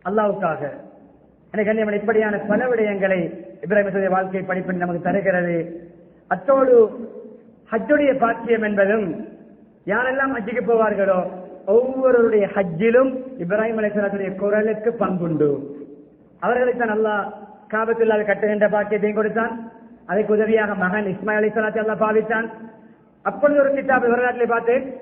அல்லாவுக்காக. எனக்கு கண்ணியமன் இப்படியான பல விடயங்களை இப்ராஹிம் வாழ்க்கை படிப்பின் நமக்கு தருகிறது. அத்தோடு ஹஜ்ஜுடைய பாக்கியம் என்பதும் யாரெல்லாம் ஹஜ்ஜுக்கு போவார்களோ ஒவ்வொருவருடைய ஹஜ்ஜிலும் இப்ராஹிம் அலிஸ்லாத்துடைய குரலுக்கு பங்குண்டு. அவர்களுக்கு தான் அல்லாஹ் காபத்துல்லாவை கட்டுகின்ற பாக்கியத்தையும் கொடுத்தான். அதற்கு உதவியாக மகன் இஸ்மாயில் அலிஸ்லாத்தை அல்லாஹ் பாவித்தான். அப்பொழுது ஒரு கிதாப் வரலாற்றிலே பார்த்தேன்.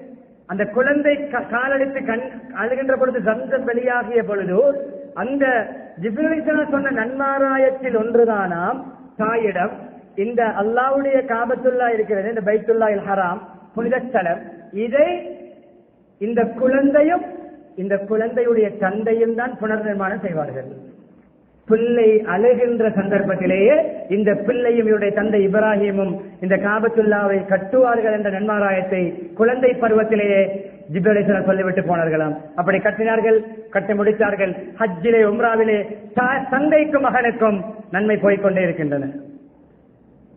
அந்த குழந்தை க- காலடித்து கண் அழுகின்ற பொழுது சந்தம் வெளியாகிய பொழுது அந்த ஜிப்ரலிசனா சொன்ன நன்மாராயத்தில் ஒன்றுதானாம். தாயிடம் இந்த அல்லாவுடைய காபத்துல்லா இருக்கிறது இந்த பைத்துல்லா இல் ஹராம் புனித ஸ்தலம். இதை இந்த குழந்தையும் இந்த குழந்தையுடைய தந்தையும் தான் புனர் நிர்மாணம் செய்வார்கள். பிள்ளை அழுகின்ற சந்தர்ப்பத்திலேயே இந்த பிள்ளையும் இவருடைய தந்தை இப்ராஹிமும் இந்த காபத்துல்லாவை கட்டுவார்கள் என்ற நன்மாராயத்தை குழந்தை பருவத்திலேயே ஜிப்ரலேஸ்வரர் சொல்லிவிட்டு போனார்களாம். அப்படி கட்டினார்கள் கட்டி முடித்தார்கள். ஹஜ்ஜிலே உம்ராவிலே தந்தைக்கும் மகனுக்கும் நன்மை போய்க்கொண்டே இருக்கின்றன.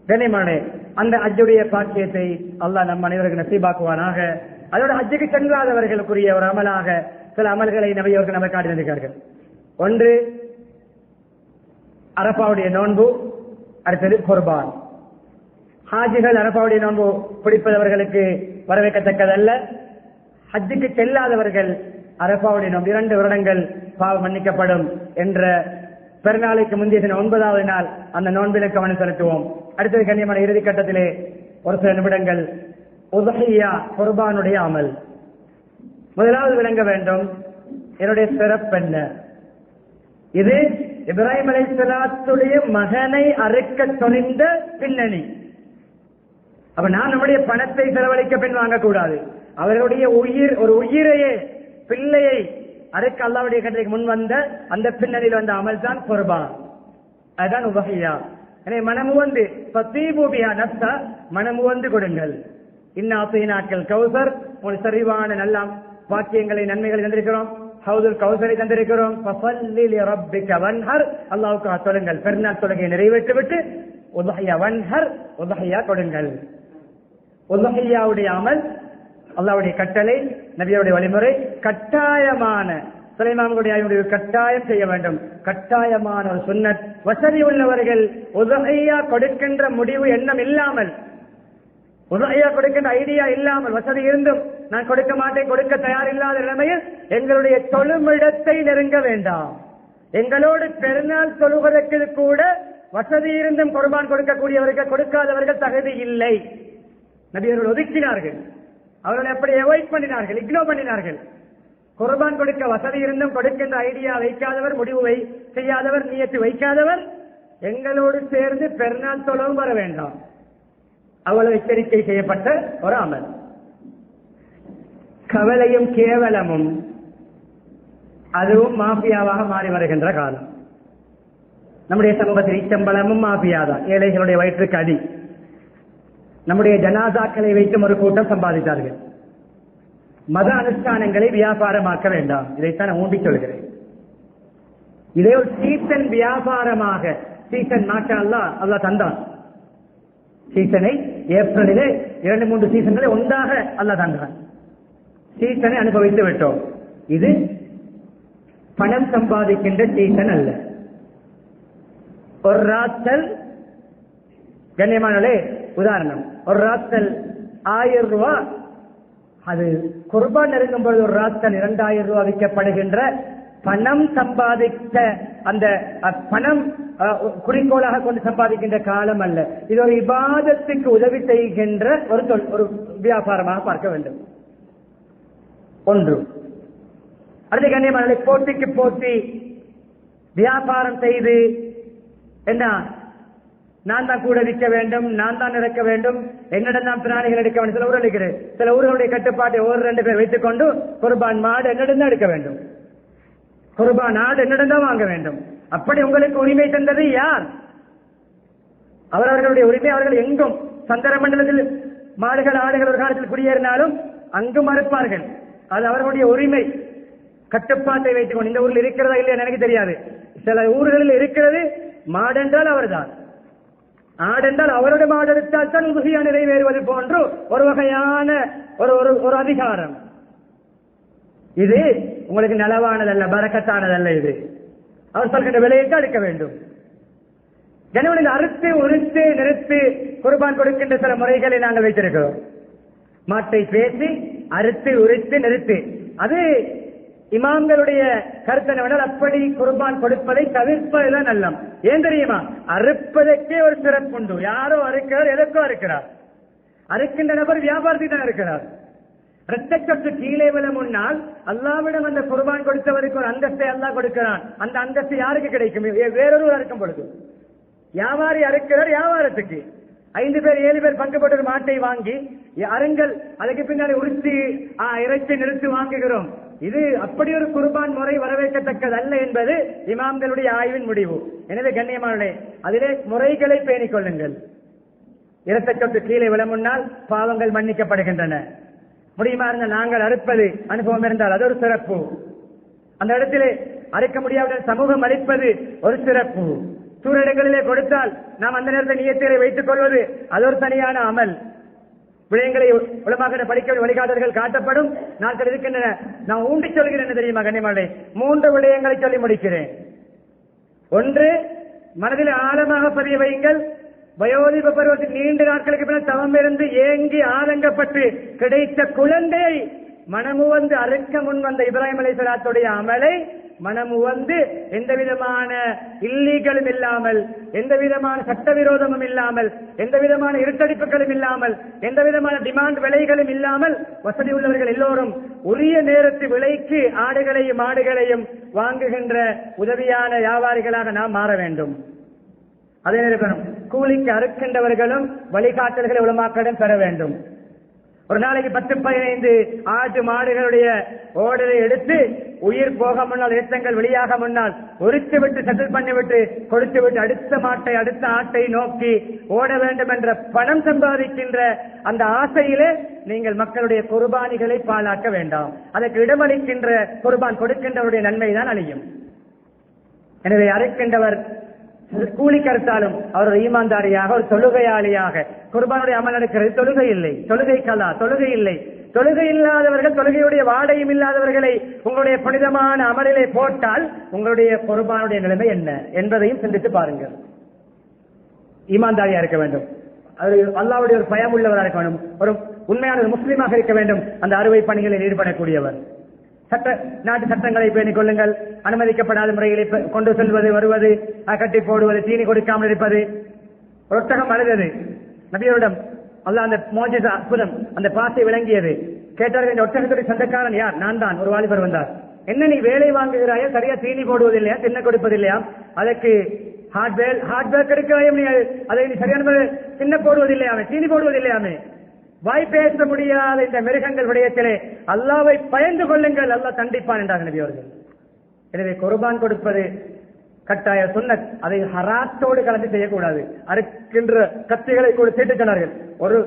கனிமனே அந்த ஹஜ்ஜுடைய பாக்கியத்தை அல்லாஹ் நம் அனைவருக்கு நசீபாக்குவானாக. அதோட ஹஜ்ஜுக்கு சென்றாதவர்களுக்குரிய ஒரு அமலாக சில அமல்களை நபியவர்கள் நம்ம காட்டி தந்திருக்கார்கள். ஒன்று அரப்பாவுடைய நோன்பு அடுத்தது குர்பான். ஹாஜிகள் அரப்பாவுடைய நோன்பு பிடிப்பதவர்களுக்கு வரவேற்கத்தக்கதல்ல. ஹஜ்ஜுக்கு செல்லாதவர்கள் அரப்பாவுடைய நோன்பு இரண்டு வருடங்கள் பாவம் மன்னிக்கப்படும் என்ற பெருநாளைக்கு முந்தைய தினம் ஒன்பதாவது நாள் அந்த நோன்பில கவனம் செலுத்துவோம். அடுத்தது கண்ணியமான இறுதி கட்டத்திலே ஒரு சில நிமிடங்கள் உதகையா குர்பானுடைய அமல். முதலாவது விளங்க வேண்டும் என்னுடைய சிறப்பு என்ன இது இப்ராஹிம் அலைசலாத்துடைய மகனை அறுக்க துணிந்த பின்னணி. அப்ப நான் நம்முடைய பணத்தை செலவழிக்க பின் வாங்கக்கூடாது. அவர்களுடைய உயிர் ஒரு உயிரையே பிள்ளையை அறுக்க அல்லாவுடைய கட்டளைக்கு முன் வந்த அந்த பின்னணியில் வந்த அமல் தான் குர்பான் அதுதான் உபகையா எனவே மனமு வந்து பத்தீபூபியா நப்சா மனமு வந்து கொடுங்கள் இன்னாசைனாக்கள் கௌசர் ஒரு சரிவான நல்ல வாக்கியங்களை நன்மைகளை தந்திருக்கிறோம். ஹவுதுல் கவுசரை தந்திருக்கிறோம். அல்லாவுக்கு வன்ஹர். தொழுங்கள் பெருநாள் தொழுகையை நிறைவேற்றி விட்டு உதகையா வன்ஹர் உதகையா கொடுங்கள் உதகையாவுடைய அமல் அல்லாவுடைய கட்டளை நபியாவுடைய வழிமுறை கட்டாயமான சுலைமானுடைய ஆய்வுடைய கட்டாயம் செய்ய வேண்டும். கட்டாயமான ஒரு சுன்னத் வசதி உள்ளவர்கள் உதகையா கொடுக்கின்ற முடிவு எண்ணம் இல்லாமல் உதகையா கொடுக்கின்ற ஐடியா இல்லாமல் வசதி இருந்தும் நான் கொடுக்க மாட்டேன் கொடுக்க தயார் இல்லாத நிலைமையில் எங்களுடைய தொழுமிடத்தை நெருங்க வேண்டாம். எங்களோடு பெருநாள் தொழுவதற்கு கூட வசதி இருந்தும் குர்பான் கொடுக்கக்கூடியவர்கள் கொடுக்காதவர்கள் தகுதி இல்லை. நபியர்கள் ஒதுக்கினார்கள். அவர்கள் எப்படி அவாய்ட் பண்ணினார்கள் இக்னோர் பண்ணினார்கள். குர்பான் கொடுக்க வசதி இருந்தும் கொடுக்கின்ற ஐடியா வைக்காதவர் முடிவு வை செய்யாதவர் நியத்து வைக்காதவர் எங்களோடு சேர்ந்து பெருநாள் தொழவும் வர வேண்டாம். அவ்வளவு எச்சரிக்கை செய்யப்பட்ட ஒரு அமல். கவலையும் கேவலமும் அதுவும் மாஃபியாவாக மாறி வருகின்ற காலம். நம்முடைய சமூகத்தில் இச்சம்பளமும் மாஃபியா தான் ஏழைகளுடைய வயிற்றுக்கு அடி. நம்முடைய ஜனாதாக்களை வைத்தும் ஒரு கூட்டம் சம்பாதித்தார்கள். மத அனுஷ்டானங்களை வியாபாரமாக்க வேண்டாம். இதைத்தான் நான் ஊண்டி சொல்கிறேன். இதே ஒரு சீசன் வியாபாரமாக சீசன் மாற்ற அல்லா அல்லா தந்தான். சீசனை ஏப்ரலிலே இரண்டு மூன்று சீசன்களை ஒன்றாக அல்ல தந்தான் சீசனை அனுபவித்து விட்டோம். இது பணம் சம்பாதிக்கின்ற சீசன் அல்ல. ஒரு ராத்தல் கண்ணியமானே உதாரணம். ஒரு ராத்தல் ஆயிரம் ரூபாய் அது குர்பான் நெருங்கும் பொழுது ஒரு ராத்தல் இரண்டாயிரம் ரூபாய் விற்கப்படுகின்ற பணம் சம்பாதித்த அந்த பணம் அஹ், குறிக்கோளாக கொண்டு சம்பாதிக்கின்ற காலம் அல்ல. இது ஒரு விவாதத்துக்கு உதவி செய்கின்ற ஒரு தொல்- ஒரு வியாபாரமாக பார்க்க வேண்டும். ஒன்று. அடுத்த கண்ணியமான போட்டிக்கு போட்டி வியாபாரம் செய்து என்ன? நான் தான் கூட விற்க வேண்டும் நான் தான் இறக்க வேண்டும் என்னிடம் தான் பிராணிகள் எடுக்க வேண்டும் சில ஊர் எடுக்கிறேன் சில ஊர்களுடைய கட்டுப்பாட்டை ஒரு ரெண்டு பேர் வைத்துக் கொண்டு குர்பான் மாடு என்னிடம் தான் எடுக்க வேண்டும். குர்பான் நாடு என்னிடம் தான் வாங்க வேண்டும். அப்படி உங்களுக்கு உரிமை தந்தது யார்? அவரவர்களுடைய உரிமை அவர்கள் எங்கும் சந்திர மண்டலத்தில் மாடுகள் ஆடுகள் ஒரு காலத்தில் குடியேறினாலும் அங்கும் மறுப்பார்கள். அது அவர்களுடைய உரிமை. கட்டுப்பாட்டை வைத்துக் கொண்டு இந்த ஊரில் இருக்கிறதா இல்லையா எனக்கு தெரியாது. சில ஊர்களில் இருக்கிறது மாடென்றால் அவர்தான். ஆடென்றால் அவருடைய மாடு எடுத்தால் தான் உதவியா நிறைவேறுவது போன்று ஒரு வகையான ஒரு ஒரு ஒரு அதிகாரம். இது உங்களுக்கு நலவானதல்ல பறக்கத்தானதல்ல இது. அவர் சொல்கின்ற விலையிட்டு அளிக்க வேண்டும். ஜனவனில் அறுத்து உரித்து நிறுத்து குர்பான் கொடுக்கின்ற சில முறைகளை நாங்கள் வைத்திருக்கிறோம். மாட்டை பேசி அறுத்து உரித்து நிறுத்து. அது இமாம்களுடைய கருத்தனவனால் அப்படி குர்பான் கொடுப்பதை தவிர்ப்பதுதான் நல்லம். ஏன் தெரியுமா? அறுப்பதற்கே ஒரு சிறப்பு உண்டு யாரோ அறுக்கிறார் எதற்கோ அறுக்கிறார். அறுக்கின்ற நபர் வியாபாரத்தை தான் இருக்கிறார் இரத்தக்கட்டு கீழே விழ முன்னால் அல்லாவிடம் அந்த குர்பான் கொடுத்தவருக்கு ஒரு அந்தஸ்தை அல்லாஹ் கொடுக்கிறான். அந்த அந்தஸ்து யாருக்கு கிடைக்கும்? வேறொருவர் வேறொரு அறுக்கும் பொழுது. வியாபாரி அறுக்கிறார் வியாபாரத்துக்கு. ஐந்து பேர் ஏழு பேர் பங்கு போட்டு ஒரு மாட்டை வாங்கி அருங்கள் அதுக்கு பின்னாடி உறுத்தி ஆ, இறைச்சி நிறுத்தி வாங்குகிறோம். இது அப்படி ஒரு குர்பான் முறை வரவேற்கத்தக்கது அல்ல என்பது இமாம்களுடைய ஆய்வின் முடிவு. எனவே கண்ணியமானே அதிலே முறைகளை பேணிக் கொள்ளுங்கள். இரத்தச்சொட்டு கீழே விழ முன்னால் பாவங்கள் மன்னிக்கப்படுகின்றன. முடியுமா இருந்த நாங்கள் அறுப்பது. அனுபவம் இருந்தால் அது ஒரு சிறப்பு. அந்த இடத்திலே அறுக்க முடியாத சமூகம் அளிப்பது ஒரு சிறப்பு. சூழலிடங்களிலே கொடுத்தால் நாம் அந்த நேரத்தில் நியத்திலே வைத்துக் கொள்வது அது ஒரு தனியான அமல். விடயங்களை உலமாக படிக்க வழிகாட்டல்கள் காட்டப்படும். நாட்கள் இருக்கின்றன. நான் ஊண்டி சொல்கிறேன் தெரியுமா கண்ணியமானே மூன்று விடயங்களை சொல்லி முடிக்கிறேன். ஒன்று மனதில் ஆழமாக பதிய வையுங்கள். வயோதிப பருவத்தில் நீண்ட நாட்களுக்கு பின்னர் தவம் இருந்து ஏங்கி ஆதங்கப்பட்டு கிடைத்த குழந்தையை மனமுவந்து அறுக்க முன் வந்த இப்ராஹிம் அலி சலாத்துடைய அமலை மனமுவந்து எந்த விதமான இல்லீகலும் இல்லாமல் எந்த விதமான சட்டவிரோதமும் இல்லாமல் எந்த விதமான இருட்டடிப்புகளும் இல்லாமல் எந்த விதமான டிமாண்ட் விலைகளும் இல்லாமல் வசதி உள்ளவர்கள் எல்லோரும் உரிய நேரத்து விலைக்கு ஆடுகளையும் ஆடுகளையும் வாங்குகின்ற உதவியான வியாபாரிகளாக நாம் மாற வேண்டும். அதே நேரம் கூலிக்கு அறுக்கின்றவர்களும் வழிகாட்டல்களை உலமாக்களிடம் பெற வேண்டும். ஒரு நாளைக்கு பத்து பதினைந்து ஆட்டு மாடுகளுடைய ஓடலை எடுத்து உயிர் போக முன்னால் ஏற்றங்கள் வெளியாக முன்னால் உரித்து விட்டு செட்டில் பண்ணிவிட்டு கொடுத்து விட்டு அடுத்த மாட்டை அடுத்த ஆட்டை நோக்கி ஓட வேண்டும் என்ற பணம் சம்பாதிக்கின்ற அந்த ஆசையிலே நீங்கள் மக்களுடைய குர்பானிகளை பாழாக்க வேண்டாம். அதற்கு இடமளிக்கின்ற குர்பான் கொடுக்கின்றவருடைய நன்மைதான் அழியும். எனவே அறுக்கின்றவர் கூலி கருத்தாலும் அவர் ஈமான்தாரியாக ஒரு தொழுகையாளியாக குர்பானுடைய அமல் நடக்கிறது. தொழுகை இல்லை தொழுகை கலா. தொழுகை இல்லை தொழுகை இல்லாதவர்கள் தொழுகையுடைய வாடையும் இல்லாதவர்களை உங்களுடைய புனிதமான அமலிலே போட்டால் உங்களுடைய குர்பானுடைய நிலைமை என்ன என்பதையும் சிந்தித்து பாருங்கள். ஈமான்தாரியா இருக்க வேண்டும். அது அல்லாவுடைய ஒரு பயம் உள்ளவராக இருக்க வேண்டும். ஒரு உண்மையான ஒரு முஸ்லீமாக இருக்க வேண்டும். அந்த அறுவை பணிகளில் ஈடுபடக்கூடியவர். சட்ட நாட்டு சட்டங்களை பேணிக் கொள்ளுங்கள். அனுமதிக்கப்படாத முறைகளை கொண்டு செல்வது வருவது கட்டி போடுவது தீனி கொடுக்காமல் இருப்பது. ஒட்டகம் அழுதது நபியரிடம் அல்ல அந்த மோஜித அற்புதம் அந்த பாசை விளங்கியது. கேட்டார்கள் இந்த ஒட்டகத்துடைய சொந்தக்காரன் யார்? நான் தான். ஒரு வாலிபர் வந்தார். என்ன நீ வேலை வாங்குகிறாயா? சரியா தீனி போடுவதில்லையா? தின்ன கொடுப்பதில்லையா? அதற்கு ஹார்ட்வேர் ஹார்ட்வேர் எடுக்கிறாயும் நீ அதை நீ சரியான முறையில் தின்ன போடுவதில்லையாமே? தீனி போடுவதில்லையாமே? வாய் பேச முடியாத இந்த மிருகங்கள் விடயத்திலே அல்லாவை பயந்து கொள்ளுங்கள். அல்லாஹ் தண்டிப்பான் என்றார் நபி அவர்கள் எனவே குர்பான் கொடுப்பது கட்டாய சுண்ணத். அதை ஹராத்தோடு கலந்து செய்யக்கூடாது. அறுக்கின்ற கத்திகளை கூட தீட்டு சொன்னார்கள். ஒரு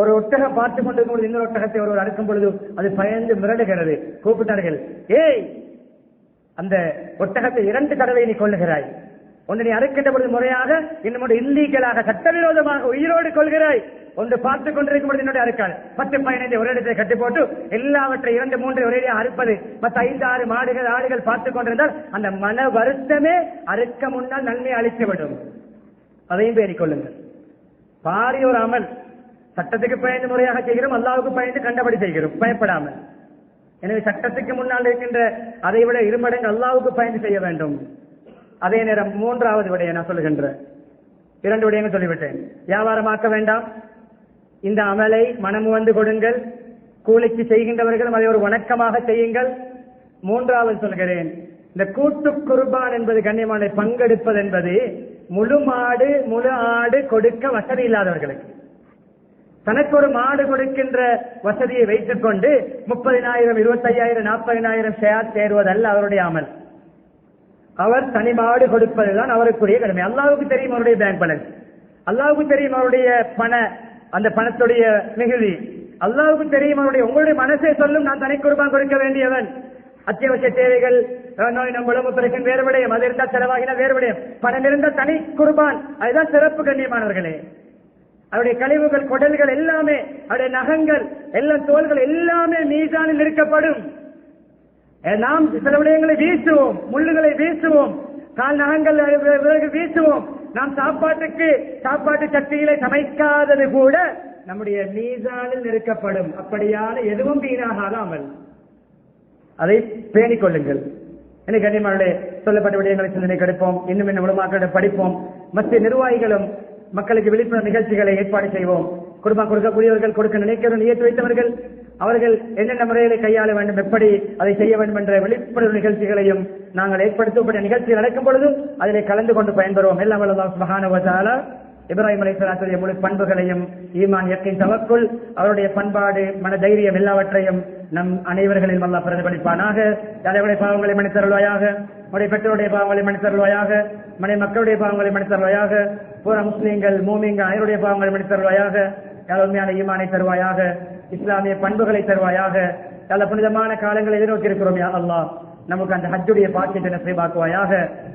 ஒரு ஒட்டகம் பார்த்து கொண்டிருக்கும் இன்னொரு ஒட்டகத்தை ஒருவர் அறுக்கும் பொழுது அது பயந்து மிரடுகிறது. கூப்பிட்டார்கள் ஏய் அந்த ஒட்டகத்தை இரண்டு தடவை நீ கொள்ளுகிறாய் ஒன்று நீ அறுக்கின்ற பொழுது முறையாக இன்னும் இல்லீகலாக சட்டவிரோதமாக உயிரோடு கொள்கிறாய். ஒன்று பார்த்து கொண்டிருக்கும் பொழுது என்னுடைய அறுக்காள் பத்து பதினைந்து ஒரு இடத்தை கட்டி போட்டு எல்லாவற்றை இரண்டு மூன்று ஒரே அறுப்பது. மற்ற ஐந்து ஆறு மாடுகள் ஆடுகள் பார்த்து கொண்டிருந்தால் அந்த மன வருத்தமே அறுக்க முன்னால் நன்மை அளித்துவிடும் அதையும் பேரிக் கொள்ளுங்கள். பாரிய ஒரு அமல். சட்டத்துக்கு பயந்து முறையாக செய்கிறோம் அல்லாவுக்கு பயந்து கண்டபடி செய்கிறோம். பயப்படாமல். எனவே சட்டத்துக்கு முன்னால் இருக்கின்ற அதை விட இருமடங்கு அல்லாவுக்கு பயந்து செய்ய வேண்டும். அதே நேரம் மூன்றாவது விடைய நான் சொல்லுகின்றேன் இரண்டு விடயங்கள் சொல்லிவிட்டேன். வியாபாரமாக்க வேண்டாம். இந்த அமலை மனம் வந்து கொடுங்கள். கூலிக்கு செய்கின்றவர்களும் அதை ஒரு வணக்கமாக செய்யுங்கள். மூன்றாவது சொல்கிறேன். இந்த கூட்டு குர்பான் என்பது கண்ணியமான பங்கெடுப்பது என்பது முழு மாடு முழு ஆடு கொடுக்க வசதி இல்லாதவர்களுக்கு. தனக்கு ஒரு மாடு கொடுக்கின்ற வசதியை வைத்துக் கொண்டு முப்பதினாயிரம் இருபத்தையாயிரம் நாற்பதினாயிரம் ஷேர் சேருவதல்ல அவருடைய அமல். அவர் தனி மாடு கொடுப்பதுதான் அவருக்குரிய கடமை. அல்லாவுக்கு தெரியும் அவருடைய பேங்க் பேலன்ஸ் அல்லாவுக்கு தெரியும் அவருடைய பண அந்த பணத்துடைய மிகுதி. அல்லாவுக்கு தெரியும் அவருடைய உங்களுடைய மனசே சொல்லும் நான் தனி குருபான் கொடுக்க வேண்டியவன். அத்தியாவசிய தேவைகள் நோய் நம்பளம் பிறகு வேறு விடயம். அது இருந்தால் செலவாகினா வேறு விடயம். பணம் இருந்தால் தனி குருபான். அதுதான் சிறப்பு கண்ணியமானவர்களே. அவருடைய கழிவுகள் குடல்கள் எல்லாமே அவருடைய நகங்கள் எல்லாம் தோள்கள் எல்லாமே மீசானில் இருக்கப்படும் நாம் சில விடயங்களை வீசுவோம். முள்ளுகளை வீசுவோம். கால் நகங்கள் விறகு வீசுவோம். நாம் சாப்பாட்டுக்கு சாப்பாட்டு சட்டிகளை சமைக்காதது கூட நம்முடைய மீசானில் நெருக்கப்படும் அப்படியான எதுவும் வீணாகாமல் அதை பேணிக் கொள்ளுங்கள். எனக்கு கண்ணியமானுடைய சொல்லப்பட்ட விடயங்களை சிந்தனை கிடைப்போம். இன்னும் இன்னும் உலமாக்களிடம் படிப்போம். மற்ற நிர்வாகிகளும் மக்களுக்கு விழிப்புணர்வு நிகழ்ச்சிகளை ஏற்பாடு செய்வோம். குடும்பம் கொடுக்கக்கூடியவர்கள் கொடுக்க நினைக்கிற நியத்து வைத்தவர்கள் அவர்கள் என்னென்ன முறைகளை கையாள வேண்டும் எப்படி அதை செய்ய வேண்டும் என்ற விழிப்புணர்வு நிகழ்ச்சிகளையும் நாங்கள் ஏற்படுத்தப்பட்ட நிகழ்ச்சி நடக்கும் பொழுது அதிலே கலந்து கொண்டு பயன்பெறுவோம். எல்லாம் வல்லல்லாஹு சுப்ஹானஹு இப்ராஹிம் அலைஹிஸ்ஸலாத்துடைய முழு பண்புகளையும் ஈமான் இயற்கை தவக்குள் அவருடைய பண்பாடு மன தைரியம் எல்லாவற்றையும் நம் அனைவர்களின் அல்லாஹ் பிரதிபலிப்பானாக. தலைவருடைய பாவங்களை மன்னித்தருள்வாயாக உடைய பெற்றோருடைய பாவங்களை மன்னித்தருள்வாயாக மனை மக்களுடைய பாவங்களை மன்னித்தருள்வாயாக பூரா முஸ்லீம்கள் மூமிங்கள் அனைவருடைய பாவங்களை மன்னித்தருள்வாயாக யாழ் உண்மையான ஈமானை தருவாயாக இஸ்லாமிய பண்புகளை தருவாயாக பல புனிதமான காலங்களை எதிர்நோக்கி இருக்கிறோம் யா அல்லாஹ். நமக்கு அந்த ஹஜ்ஜுடைய பாக்கியத்தை நசைவாக்குவாயாக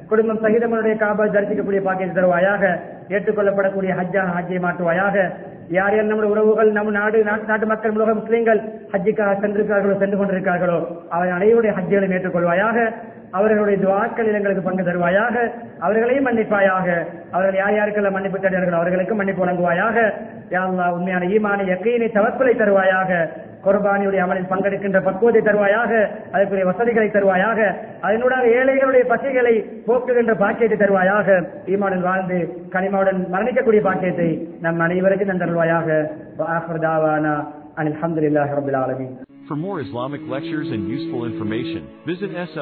குடும்பம் சகிதமனுடைய காபா தரிசிக்கக்கூடிய பாக்கியத்தை தருவாயாக ஏற்றுக்கொள்ளப்படக்கூடிய ஹஜ்ஜாக ஹஜ்ஜை மாற்றுவாயாக யார் யார் நம்முடைய உறவுகள் நம் நாடு நாட்டு நாட்டு மக்கள் உலக முஸ்லீம்கள் ஹஜ்ஜிக்காக சென்றிருக்கிறார்களோ சென்று கொண்டிருக்கிறார்களோ அவர்கள் அனைவருடைய ஹஜ்ஜிகளை ஏற்றுக்கொள்வாயாக அவர்களுடைய துவாக்களில் எங்களுக்கு பங்கு தருவாயாக. அவர்களையும் மன்னிப்பாயாக. அவர்கள் யார் யாருக்கெல்லாம் மன்னிப்பு தேடுகிறார்கள் அவர்களுக்கும் மன்னிப்பு வழங்குவாயாக. யா உண்மையான ஈமான யக்கீனை தவக்குலை தருவாயாக. குர்பானியுடைய அமலில் பங்கெடுக்கின்ற பக்குவத்தை தருவாயாக. அதற்குரிய வசதிகளை தருவாயாக. அதனூடாக ஏழைகளுடைய பசிகளை போக்குகின்ற பாக்கியத்தை தருவாயாக. ஈமானில் வாழ்ந்து கனிமாவுடன் மரணிக்கக்கூடிய பாக்கியத்தை நம் அனைவருக்கும் தந்தருவாயாக அனில் அஹமதுல்லாஹி ரபில் ஆலமீன். For more Islamic lectures and useful information, visit SL